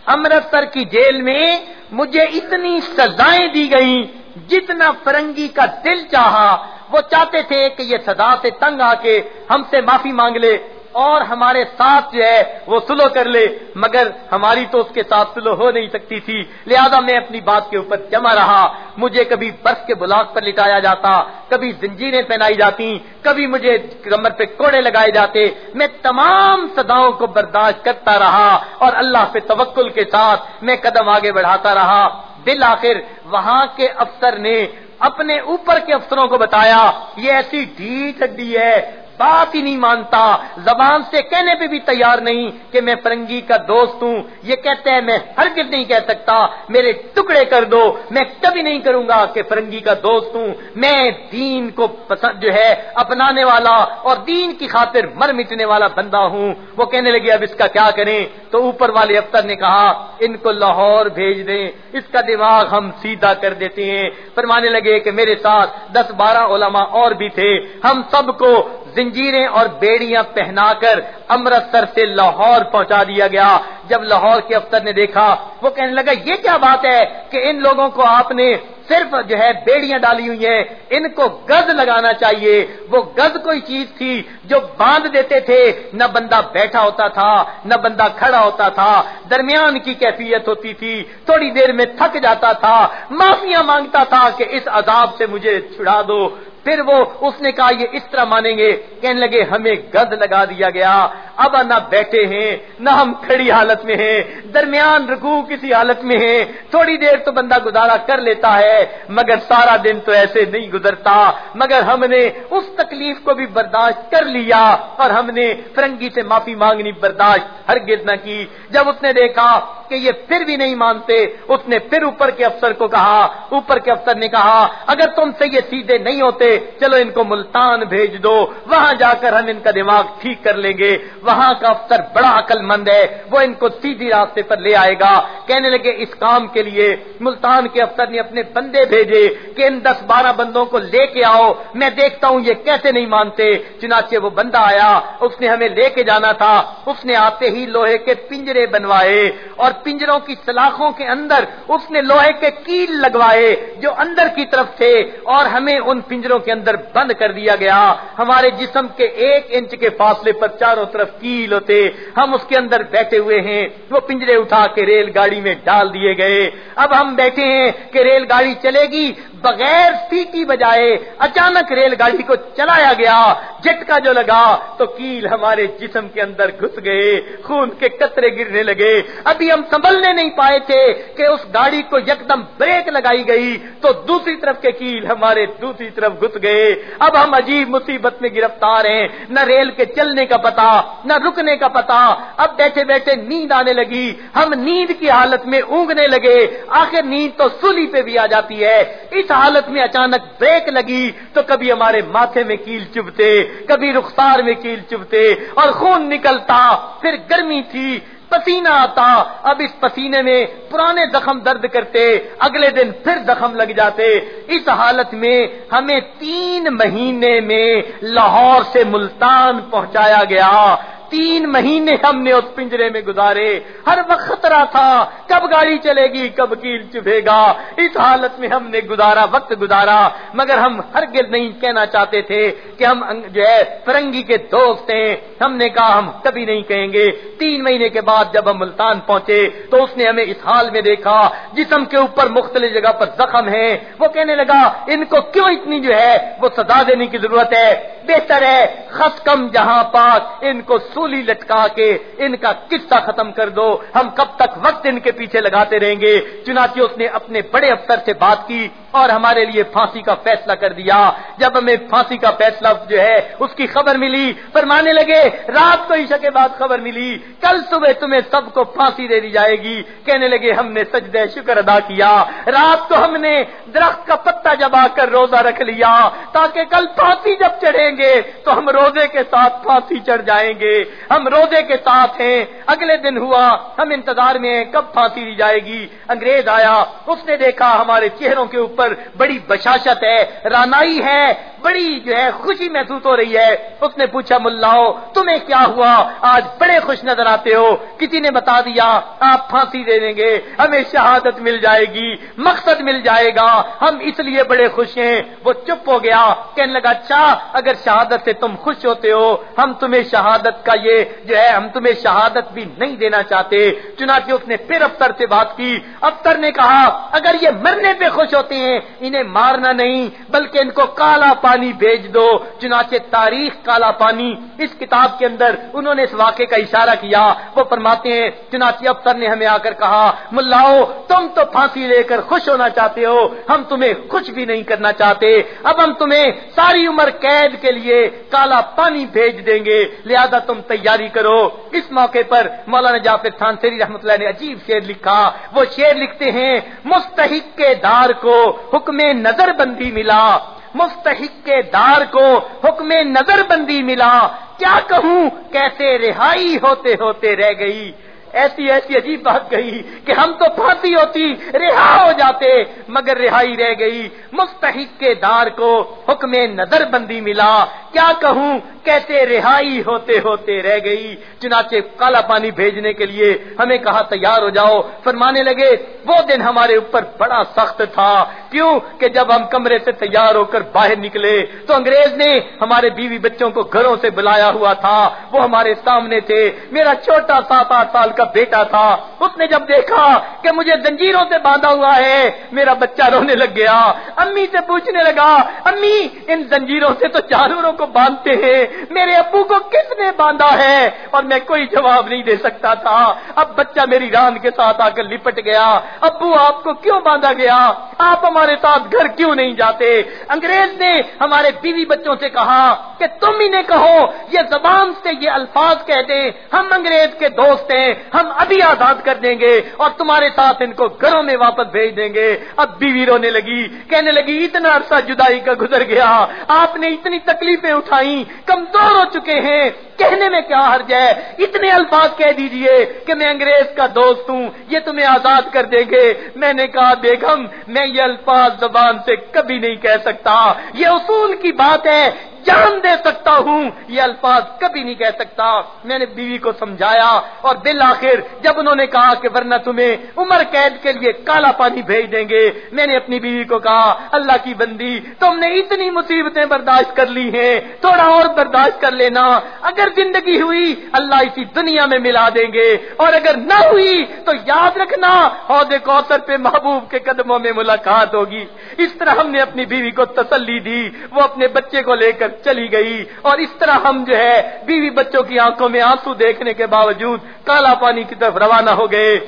امرتسر کی جیل میں مجھے اتنی سزائیں دی گئیں جتنا فرنگی کا دل چاہا، وہ چاہتے تھے کہ یہ سزا سے تنگ آ کے ہم سے معافی مانگ لے اور ہمارے ساتھ جو ہے وہ سلو کر لے۔ مگر ہماری تو اس کے ساتھ سلو ہو نہیں سکتی تھی۔ لہذا میں اپنی بات کے اوپر جمع رہا۔ مجھے کبھی برف کے بلاک پر لٹایا جاتا، کبھی زنجیریں پہنائی جاتی، کبھی مجھے کمر پہ کوڑے لگائے جاتے۔ میں تمام سداؤں کو برداشت کرتا رہا اور اللہ پہ توکل کے ساتھ میں قدم آگے بڑھاتا رہا۔ بالآخر وہاں کے افسر نے اپنے اوپر کے افسروں کو بتایا، یہ ایسی ڈھیٹ ہڈی ہے بات ہی نہیں مانتا۔ زبان سے کہنے پہ بھی تیار نہیں کہ میں فرنگی کا دوست ہوں۔ یہ کہتے ہیں، میں ہرگز نہیں کہہ سکتا۔ میرے ٹکڑے کر دو۔ میں کبھی نہیں کروں گا کہ فرنگی کا دوست ہوں۔ میں دین کو پسند جو ہے، اپنانے والا اور دین کی خاطر مر مٹنے والا بندہ ہوں۔ وہ کہنے لگے، اب اس کا کیا کریں؟ تو اوپر والے افسر نے کہا، ان کو لاہور بھیج دیں۔ اس کا دماغ ہم سیدھا کر دیتے ہیں۔ فرمانے لگے کہ میرے ساتھ دس بارہ علماء اور بھی تھے۔ ہم سب کو زنجیریں اور بیڑیاں پہنا کر امرتسر سے لاہور پہنچا دیا گیا۔ جب لاہور کے افسر نے دیکھا، وہ کہنے لگا، یہ کیا بات ہے کہ ان لوگوں کو آپ نے صرف جو ہے بیڑیاں ڈالی ہوئی ہیں، ان کو گز لگانا چاہیے۔ وہ گز کوئی چیز تھی جو باندھ دیتے تھے، نہ بندہ بیٹھا ہوتا تھا، نہ بندہ کھڑا ہوتا تھا۔ درمیان کی کیفیت ہوتی تھی، تھوڑی دیر میں تھک جاتا تھا، معافیاں مانگتا تھا کہ اس عذاب سے مجھے چھڑا دو۔ پھر وہ اس نے کہا، یہ اس طرح مانیں گے۔ کہنے لگے، ہمیں گد لگا دیا گیا۔ اب نہ بیٹھے ہیں، نہ ہم کھڑی حالت میں ہیں۔ درمیان رکو کسی حالت میں ہیں۔ تھوڑی دیر تو بندہ گزارا کر لیتا ہے، مگر سارا دن تو ایسے نہیں گزرتا۔ مگر ہم نے اس تکلیف کو بھی برداشت کر لیا، اور ہم نے فرنگی سے معافی مانگنی برداشت ہرگز نہ کی۔ جب اس نے دیکھا کہ یہ پھر بھی نہیں مانتے، اس نے پھر اوپر کے افسر کو کہا۔ اوپر کے افسر نے کہا، اگر تم سے یہ سیدھے نہیں ہوتے چلو ان کو ملتان بھیج دو، وہاں جا کر ہم ان کا دماغ ٹھیک کر لیں گے۔ وہاں کا افسر بڑا عقل مند ہے، وہ ان کو سیدھی راستے پر لے آئے گا۔ کہنے لگے، اس کام کے لیے ملتان کے افسر نے اپنے بندے بھیجے کہ ان دس بارہ بندوں کو لے کے آؤ۔ میں دیکھتا ہوں یہ کیسے نہیں مانتے۔ چنانچہ وہ بندہ آیا، اس نے ہمیں لے کے جانا تھا۔ اس نے آتے ہی لوہے کے پنجرے بنوائے اور پنجروں کی سلاخوں کے اندر اس نے لوہے کے کیل لگوائے جو اندر کی طرف تھے اور ہمیں ان پنجروں کے اندر بند کر دیا گیا۔ ہمارے جسم کے ایک انچ کے فاصلے پر چاروں طرف کیل ہوتے۔ ہم اس کے اندر بیٹھے ہوئے ہیں۔ وہ پنجرے اٹھا کے ریل گاڑی میں ڈال دیے گئے۔ اب ہم بیٹھے ہیں کہ ریل گاڑی چلے گی۔ بغیر سیٹی بجائے اچانک ریل گاڑی کو چلایا گیا۔ جھٹکا جو لگا تو کیل ہمارے جسم کے اندر گھس گئے، خون کے قطرے گرنے لگے۔ ابھی ہم سنبھلنے نہیں پائے تھے کہ اس گاڑی کو یکدم بریک لگائی گئی تو دوسری طرف کے کیل ہمارے دوسری طرف گھس گئے۔ اب ہم عجیب مصیبت میں گرفتار ہیں۔ نہ ریل کے چلنے کا پتا نہ رکنے کا پتا اب بیٹھے بیٹھے نیند آنے لگی۔ ہم نیند کی حالت میں اونگنے لگے۔ آخر نیند تو سولی پہ بھی آ جاتی ہے۔ اس حالت میں اچانک بریک لگی تو کبھی ہمارے ماتھے میں کیل چبتے کبھی رخسار میں کیل چبتے اور خون نکلتا، پھر گرمی تھی، پسینہ آتا، اب اس پسینے میں پرانے زخم درد کرتے، اگلے دن پھر زخم لگ جاتے۔ اس حالت میں ہمیں تین مہینے میں لاہور سے ملتان پہنچایا گیا۔ تین مہینے ہم نے اس پنجرے میں گزارے۔ ہر وقت خطرہ تھا، کب گاڑی چلے گی، کب کیل چبھے گا۔ اس حالت میں ہم نے گزارا، وقت گزارا، مگر ہم ہر نہیں کہنا چاہتے تھے کہ ہم جو ہے، فرنگی کے دوست ہیں۔ ہم نے کہا، ہم کبھی نہیں کہیں گے۔ تین مہینے کے بعد جب ہم ملتان پہنچے، تو اس نے ہمیں اس حال میں دیکھا، جسم کے اوپر مختلف جگہ پر زخم ہے وہ کہنے لگا، ان کو کیوں اتنی جو ہے، وہ سزا دینے کی ضرورت ہے؟ بہتر ہے خس کم جہاں پاک ان کو رسولی لٹکا کے ان کا قصہ ختم کر دو۔ ہم کب تک وقت ان کے پیچھے لگاتے رہیں گے؟ چنانچہ اس نے اپنے بڑے افسر سے بات کی۔ اور ہمارے لیے پھانسی کا فیصلہ کر دیا۔ جب ہمیں پھانسی کا فیصلہ جو ہے، اس کی خبر ملی، فرمانے لگے، رات کو عشاء کے بعد خبر ملی، کل صبح تمہیں سب کو پھانسی دے دی جائے گی۔ کہنے لگے، ہم نے سجدہ شکر ادا کیا۔ رات کو ہم نے درخت کا پتا جبا کر روزہ رکھ لیا، تاکہ کل پھانسی جب چڑھیں گے، تو ہم روزے کے ساتھ پھانسی چڑھ جائیں گے۔ ہم روزے کے ساتھ ہیں، اگلے دن ہوا، ہم انتظار میں ہیں، کب پھانسی دی جائے گی؟ انگریز آیا، اس نے دیکھا ہمارے چہروں کے اوپر بڑی بشاشت ہے رانائی ہے بڑی جو ہے خوشی محسوس ہو رہی ہے۔ اس نے پوچھا، ملاؤ، تمہیں کیا ہوا؟ آج بڑے خوش نظر آتے ہو۔ کسی نے بتا دیا، آپ پھانسی دے دیں گے۔ ہمیں شہادت مل جائے گی، مقصد مل جائے گا۔ ہم اس لیے بڑے خوش ہیں۔ وہ چپ ہو گیا، کہنے لگا اچھا اگر شہادت سے تم خوش ہوتے ہو، ہم تمہیں شہادت کا یہ جو ہے، ہم تمہیں شہادت بھی نہیں دینا چاہتے۔ چنانچہ اس نے پھر افسر سے بات کی۔ افسر نے کہا، اگر یہ مرنے پہ خوش ہوتے ہیں، انہیں مارنا نہیں، بلکہ ان کو کالا پانی بھیج دو، چنانچہ تاریخ کالا پانی۔ اس کتاب کے اندر انہوں نے اس واقعے کا اشارہ کیا۔ وہ فرماتے ہیں، چنانچہ افسر نے ہمیں آ کر کہا، ملاؤ، تم تو پھانسی لے کر خوش ہونا چاہتے ہو، ہم تمہیں کچھ بھی نہیں کرنا چاہتے۔ اب ہم تمہیں ساری عمر قید کے لیے کالا پانی بھیج دیں گے۔ لہذا تم تیاری کرو۔ اس موقع پر مولانا جعفر تھانسری رحمت اللہ نے عجیب شعر لکھا۔ وہ شعر لکھتے ہیں، مستحق کے دار کو حکم نظر بندی ملا۔ مستحق کے دار کو حکم نظر بندی ملا۔ کیا کہوں؟ کیسے رہائی ہوتے ہوتے رہ گئی؟ ایسی ایسی عجیب بات کہی کہ ہم تو پھانسی ہوتی، رہا ہو جاتے، مگر رہائی رہ گئی۔ مستحق کے دار کو حکم نظر بندی ملا۔ کیا کہوں؟ کیسے رہائی ہوتے ہوتے رہ گئی۔ چنانچہ کالا پانی بھیجنے کے لیے ہمیں کہا تیار ہو جاؤ۔ فرمانے لگے، وہ دن ہمارے اوپر بڑا سخت تھا۔ کیوں کہ جب ہم کمرے سے تیار ہو کر باہر نکلے، تو انگریز نے ہمارے بیوی بچوں کو گھروں سے بلایا ہوا تھا۔ وہ ہمارے سامنے تھے۔ میرا چھوٹا سات آٹھ سال کا بیٹا تھا، اس نے جب دیکھا کہ مجھے زنجیروں سے باندھا ہوا ہے، میرا بچہ رونے لگ گیا۔ امی سے پوچھنے لگا، امی، ان زنجیروں سے تو جانوروں کو باندھتے ہیں، میرے ابو کو کس نے باندھا ہے؟ اور میں کوئی جواب نہیں دے سکتا تھا۔ اب بچہ میری ران کے ساتھ آ کر لپٹ گیا۔ ابو، آپ کو کیوں باندھا گیا؟ آپ ہمارے ساتھ گھر کیوں نہیں جاتے؟ انگریز نے ہمارے بیوی بچوں سے کہا کہ تم انہیں کہو، یہ زبان سے یہ الفاظ کہہ دیں۔ ہم انگریز کے دوست ہیں۔ ہم ابھی آزاد کر دیں گے اور تمہارے ساتھ ان کو گھروں میں واپس بھیج دیں گے۔ اب بیوی رونے لگی، کہنے لگی، اتنا عرصہ جدائی کا گزر گیا، آپ نے اتنی تکلیفیں اٹھائی کمزور ہو چکے ہیں، کہنے میں کیا حرج ہے؟ اتنے الفاظ کہہ دیجیے کہ میں انگریز کا دوست ہوں، یہ تمہیں آزاد کر دیں گے۔ میں نے کہا، بیگم، میں یہ الفاظ زبان سے کبھی نہیں کہہ سکتا۔ یہ اصول کی بات ہے جان دے سکتا ہوں، یہ الفاظ کبھی نہیں کہہ سکتا۔ میں نے بیوی کو سمجھایا اور بالآخر جب انہوں نے کہا کہ ورنہ تمہیں عمر قید کے لیے کالا پانی بھیج دیں گے، میں نے اپنی بیوی کو کہا، اللہ کی بندی، تم نے اتنی مصیبتیں برداشت کر لی ہیں، تھوڑا اور برداشت کر لینا۔ اگر زندگی ہوئی، اللہ اسی دنیا میں ملا دیں گے۔ اور اگر نہ ہوئی، تو یاد رکھنا عہدے کوثر پہ محبوب کے قدموں میں ملاقات ہوگی۔ اس طرح ہم نے اپنی بیوی کو تسلی دی، وہ اپنے بچے کو لے کر چلی گئی اور اس طرح ہم جو ہے بیوی بچوں کی آنکھوں میں آنسو دیکھنے کے باوجود کالا پانی کی طرف روانہ ہو گئے۔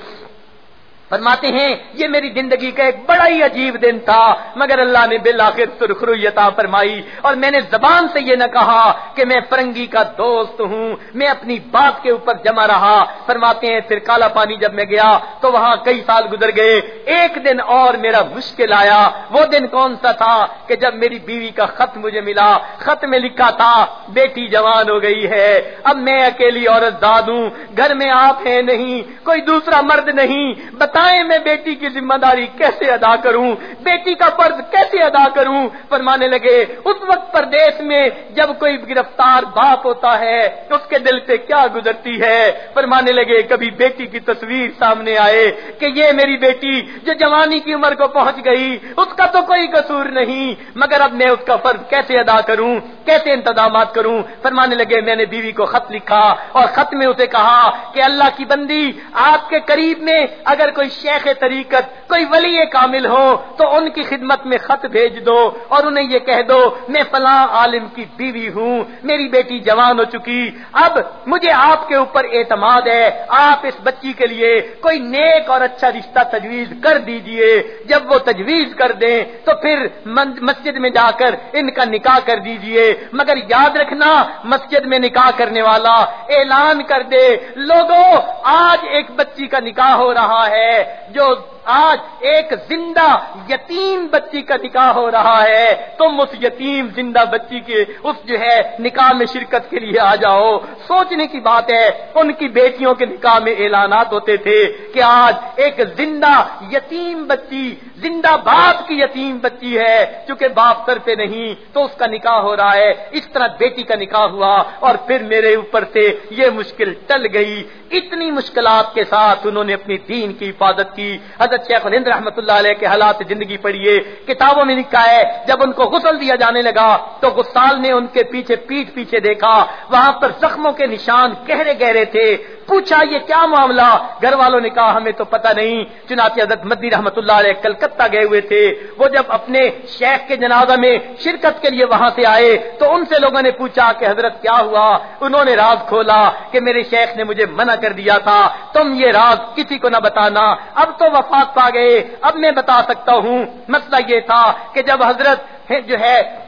فرماتے ہیں، یہ میری زندگی کا ایک بڑا ہی عجیب دن تھا، مگر اللہ نے بالآخر سرخروئی عطا فرمائی، اور میں نے زبان سے یہ نہ کہا کہ میں فرنگی کا دوست ہوں، میں اپنی بات کے اوپر جمع رہا، فرماتے ہیں، پھر کالا پانی جب میں گیا، تو وہاں کئی سال گزر گئے، ایک دن اور میرا مشکل آیا، وہ دن کون سا تھا کہ جب میری بیوی کا خط مجھے ملا، خط میں لکھا تھا، بیٹی جوان ہو گئی ہے، اب میں اکیلی عورت داد ہوں، گھر میں آپ ہیں نہیں، کوئی دوسرا مرد نہیں، بتا بتائیں میں بیٹی کی ذمہ داری کیسے ادا کروں؟ بیٹی کا فرض کیسے ادا کروں؟ فرمانے لگے، اس وقت پردیش میں جب کوئی گرفتار باپ ہوتا ہے، اس کے دل سے کیا گزرتی ہے؟ فرمانے لگے، کبھی بیٹی کی تصویر سامنے آئے کہ یہ میری بیٹی جو جوانی کی عمر کو پہنچ گئی، اس کا تو کوئی قصور نہیں، مگر اب میں اس کا فرض کیسے ادا کروں؟ کیسے انتظامات کروں؟ فرمانے لگے، میں نے بیوی کو خط لکھا اور خط میں اسے کہا کہ اللہ کی بندی آپ کے قریب میں اگر کوئی شیخ طریقت، کوئی ولی کامل ہو، تو ان کی خدمت میں خط بھیج دو اور انہیں یہ کہہ دو، میں فلاں عالم کی بیوی ہوں، میری بیٹی جوان ہو چکی، اب مجھے آپ کے اوپر اعتماد ہے، آپ اس بچی کے لیے کوئی نیک اور اچھا رشتہ تجویز کر دیجیے، جب وہ تجویز کر دیں تو پھر مسجد میں جا کر ان کا نکاح کر دیجیے، مگر یاد رکھنا، مسجد میں نکاح کرنے والا اعلان کر دے لوگوں آج ایک بچی کا نکاح ہو رہا ہے جو آج ایک زندہ یتیم بچی کا نکاح ہو رہا ہے۔ تم اس یتیم زندہ بچی کے اس جو ہے نکاح میں شرکت کے لیے آ جاؤ۔ سوچنے کی بات ہے، ان کی بیٹیوں کے نکاح میں اعلانات ہوتے تھے کہ آج ایک زندہ یتیم بچی، زندہ باپ کی یتیم بچی ہے۔ چونکہ باپ سر پہ نہیں تو اس کا نکاح ہو رہا ہے۔ اس طرح بیٹی کا نکاح ہوا اور پھر میرے اوپر سے یہ مشکل ٹل گئی۔ اتنی مشکلات کے ساتھ انہوں نے اپنی دین کی حفاظت کی۔ حضرت شیخ الند رحمۃ اللہ علیہ کے حالات زندگی پڑھیے، کتابوں میں لکھا ہے، جب ان کو غسل دیا جانے لگا تو غسال نے ان کے پیچھے پیٹ پیچھے دیکھا، وہاں پر زخموں کے نشان گہرے گہرے تھے۔ پوچھا، یہ کیا معاملہ؟ گھر والوں نے کہا، ہمیں تو پتہ نہیں۔ چنانچہ حضرت مدی رحمت اللہ علیہ کلکتہ گئے ہوئے تھے۔ وہ جب اپنے شیخ کے جنازہ میں شرکت کے لیے وہاں سے آئے، تو ان سے لوگوں نے پوچھا کہ، حضرت، کیا ہوا؟ انہوں نے راز کھولا کہ میرے شیخ نے مجھے منع کر دیا تھا۔ تم یہ راز کسی کو نہ بتانا۔ اب تو وفات پا گئے۔ اب میں بتا سکتا ہوں۔ مسئلہ یہ تھا کہ جب حضرت جو ہے،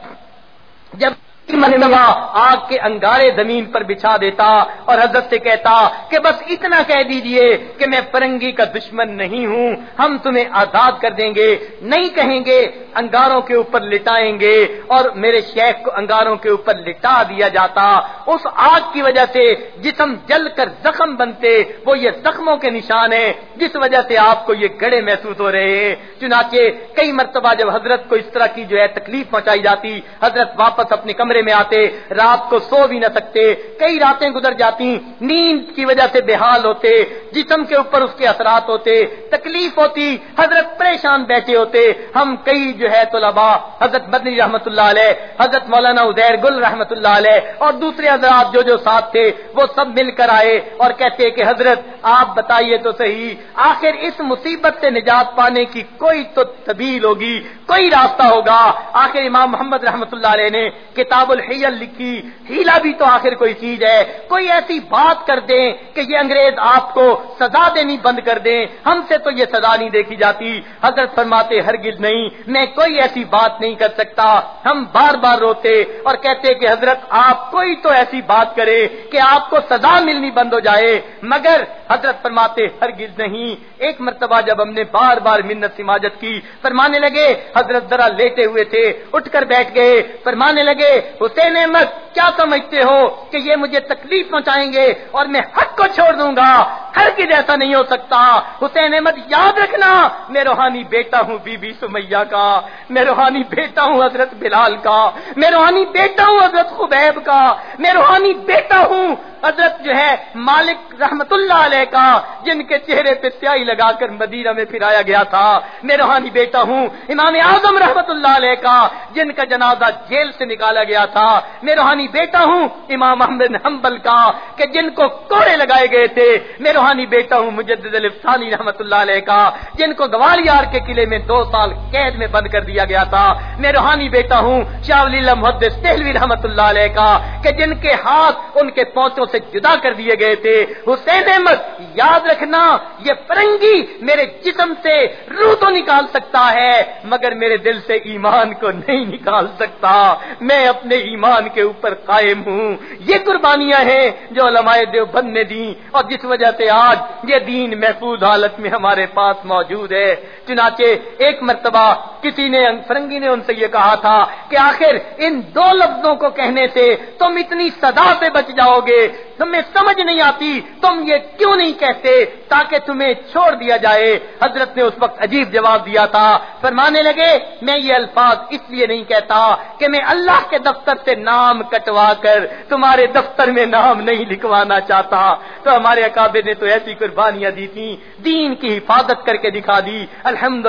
جب مرتبہ آگ کے انگارے زمین پر بچھا دیتا اور حضرت سے کہتا کہ بس اتنا کہہ دیجیے کہ میں فرنگی کا دشمن نہیں ہوں، ہم تمہیں آزاد کر دیں گے۔ نہیں کہیں گے، انگاروں کے اوپر لٹائیں گے اور میرے شیخ کو انگاروں کے اوپر لٹا دیا جاتا۔ اس آگ کی وجہ سے جسم جل کر زخم بنتے، وہ یہ زخموں کے نشان ہیں، جس وجہ سے آپ کو یہ گڑے محسوس ہو رہے ہیں۔ چنانچہ کئی مرتبہ جب حضرت کو اس طرح کی جو ہے تکلیف پہنچائی جاتی، حضرت واپس اپنے کمرے کمرے میں آتے، رات کو سو بھی نہ سکتے، کئی راتیں گزر جاتی، نیند کی وجہ سے بےحال ہوتے، جسم کے اوپر اس کے اثرات ہوتے، تکلیف ہوتی، حضرت پریشان بیٹھے ہوتے۔ ہم کئی جو ہے طلبا حضرت بدنی رحمت اللہ علیہ، حضرت مولانا ادیر گل رحمت اللہ علیہ اور دوسرے حضرات جو جو ساتھ تھے، وہ سب مل کر آئے اور کہتے کہ حضرت آپ بتائیے تو صحیح، آخر اس مصیبت سے نجات پانے کی کوئی تو طبیل ہوگی، کوئی راستہ ہوگا۔ آخر امام محمد رحمت اللہ علیہ نے کتاب کتاب الحیل لکھی۔ ہیلا بھی تو آخر کوئی چیز ہے۔ کوئی ایسی بات کر دیں کہ یہ انگریز آپ کو سزا دینی بند کر دیں۔ ہم سے تو یہ سزا نہیں دیکھی جاتی۔ حضرت فرماتے ہرگز نہیں۔ میں کوئی ایسی بات نہیں کر سکتا۔ ہم بار بار روتے اور کہتے کہ حضرت آپ کوئی تو ایسی بات کرے کہ آپ کو سزا ملنی بند ہو جائے۔ مگر حضرت فرماتے ہرگز نہیں۔ ایک مرتبہ جب ہم نے بار بار منت سماجت کی، فرمانے لگے، حضرت ذرا لیتے ہوئے تھے، اٹھ کر بیٹھ گئے۔ فرمانے لگے حسین احمد، کیا سمجھتے ہو کہ یہ مجھے تکلیف پہنچائیں گے اور میں حق کو چھوڑ دوں گا؟ ہر کی جیسا نہیں ہو سکتا۔ حسین احمد، یاد رکھنا، میں روحانی بیٹا ہوں بی بی سمیہ کا۔ میں روحانی بیٹا ہوں حضرت بلال کا۔ میں روحانی بیٹا ہوں حضرت خبیب کا۔ میں روحانی بیٹا ہوں حضرت جو ہے مالک رحمت اللہ علیہ کا، جن کے چہرے پہ سیاہی لگا کر مدینہ میں پھرایا گیا تھا۔ میں روحانی بیٹا ہوں امام اعظم رحمت اللہ علیہ کا، جن کا جنازہ جیل سے نکالا گیا تھا۔ میں روحانی بیٹا ہوں امام احمد حنبل کا، کہ جن کو کوڑے لگائے گئے تھے۔ میں روحانی بیٹا ہوں، مجدد الفسانی رحمت اللہ علیہ کا، جن کو گوالیار کے قلعے میں دو سال قید میں بند کر دیا گیا تھا۔ میں روحانی بیٹا ہوں، شاہ محدث تہلوی رحمت اللہ علیہ کا، کہ جن کے ہاتھ ان کے پونچوں سے جدا کر دیے گئے تھے۔ حسین احمد، یاد رکھنا، یہ فرنگی میرے جسم سے روح تو نکال سکتا ہے، مگر میرے دل سے ایمان کو نہیں نکال سکتا۔ میں اپنے ایمان کے اوپر قائم ہوں۔ یہ قربانیاں ہیں جو علماء دیوبند نے دی اور جس وجہ سے آج یہ دین محفوظ حالت میں ہمارے پاس موجود ہے۔ چنانچہ ایک مرتبہ کسی نے فرنگی نے ان سے یہ کہا تھا کہ آخر ان دو لفظوں کو کہنے سے تم اتنی سدا سے بچ جاؤ گے۔ تمہیں سمجھ نہیں آتی تم یہ کیوں نہیں کہتے تاکہ تمہیں چھوڑ دیا جائے۔ حضرت نے اس وقت عجیب جواب دیا تھا۔ فرمانے لگے، میں یہ الفاظ اس لیے نہیں کہتا کہ میں اللہ کے دفتر سے نام کٹوا کر تمہارے دفتر میں نام نہیں لکھوانا چاہتا۔ تو ہمارے اکابر نے تو تو ایسی قربانیاں دی تھی دین کی حفاظت کر کے دکھا دی۔ الحمد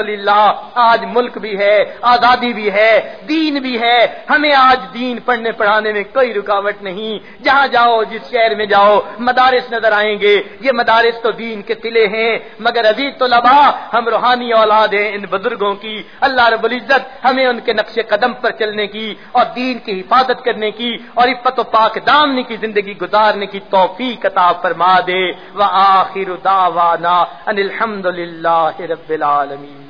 آج ملک بھی ہے، آزادی بھی ہے، دین بھی ہے۔ ہمیں آج دین پڑھنے پڑھانے میں کوئی رکاوٹ نہیں۔ جہاں جاؤ، جس شہر میں جاؤ، مدارس نظر آئیں گے۔ یہ مدارس تو دین کے قلعے ہیں، مگر عزیز تو لبا ہم روحانی اولاد ہیں ان بزرگوں کی۔ اللہ رب العزت ہمیں ان کے نقش قدم پر چلنے کی اور دین کی حفاظت کرنے کی اور عفت و پاک دامنے کی زندگی گزارنے کی توفیق عطا فرما دے۔ وہ وآخر دعوانا ان الحمد للہ رب العالمین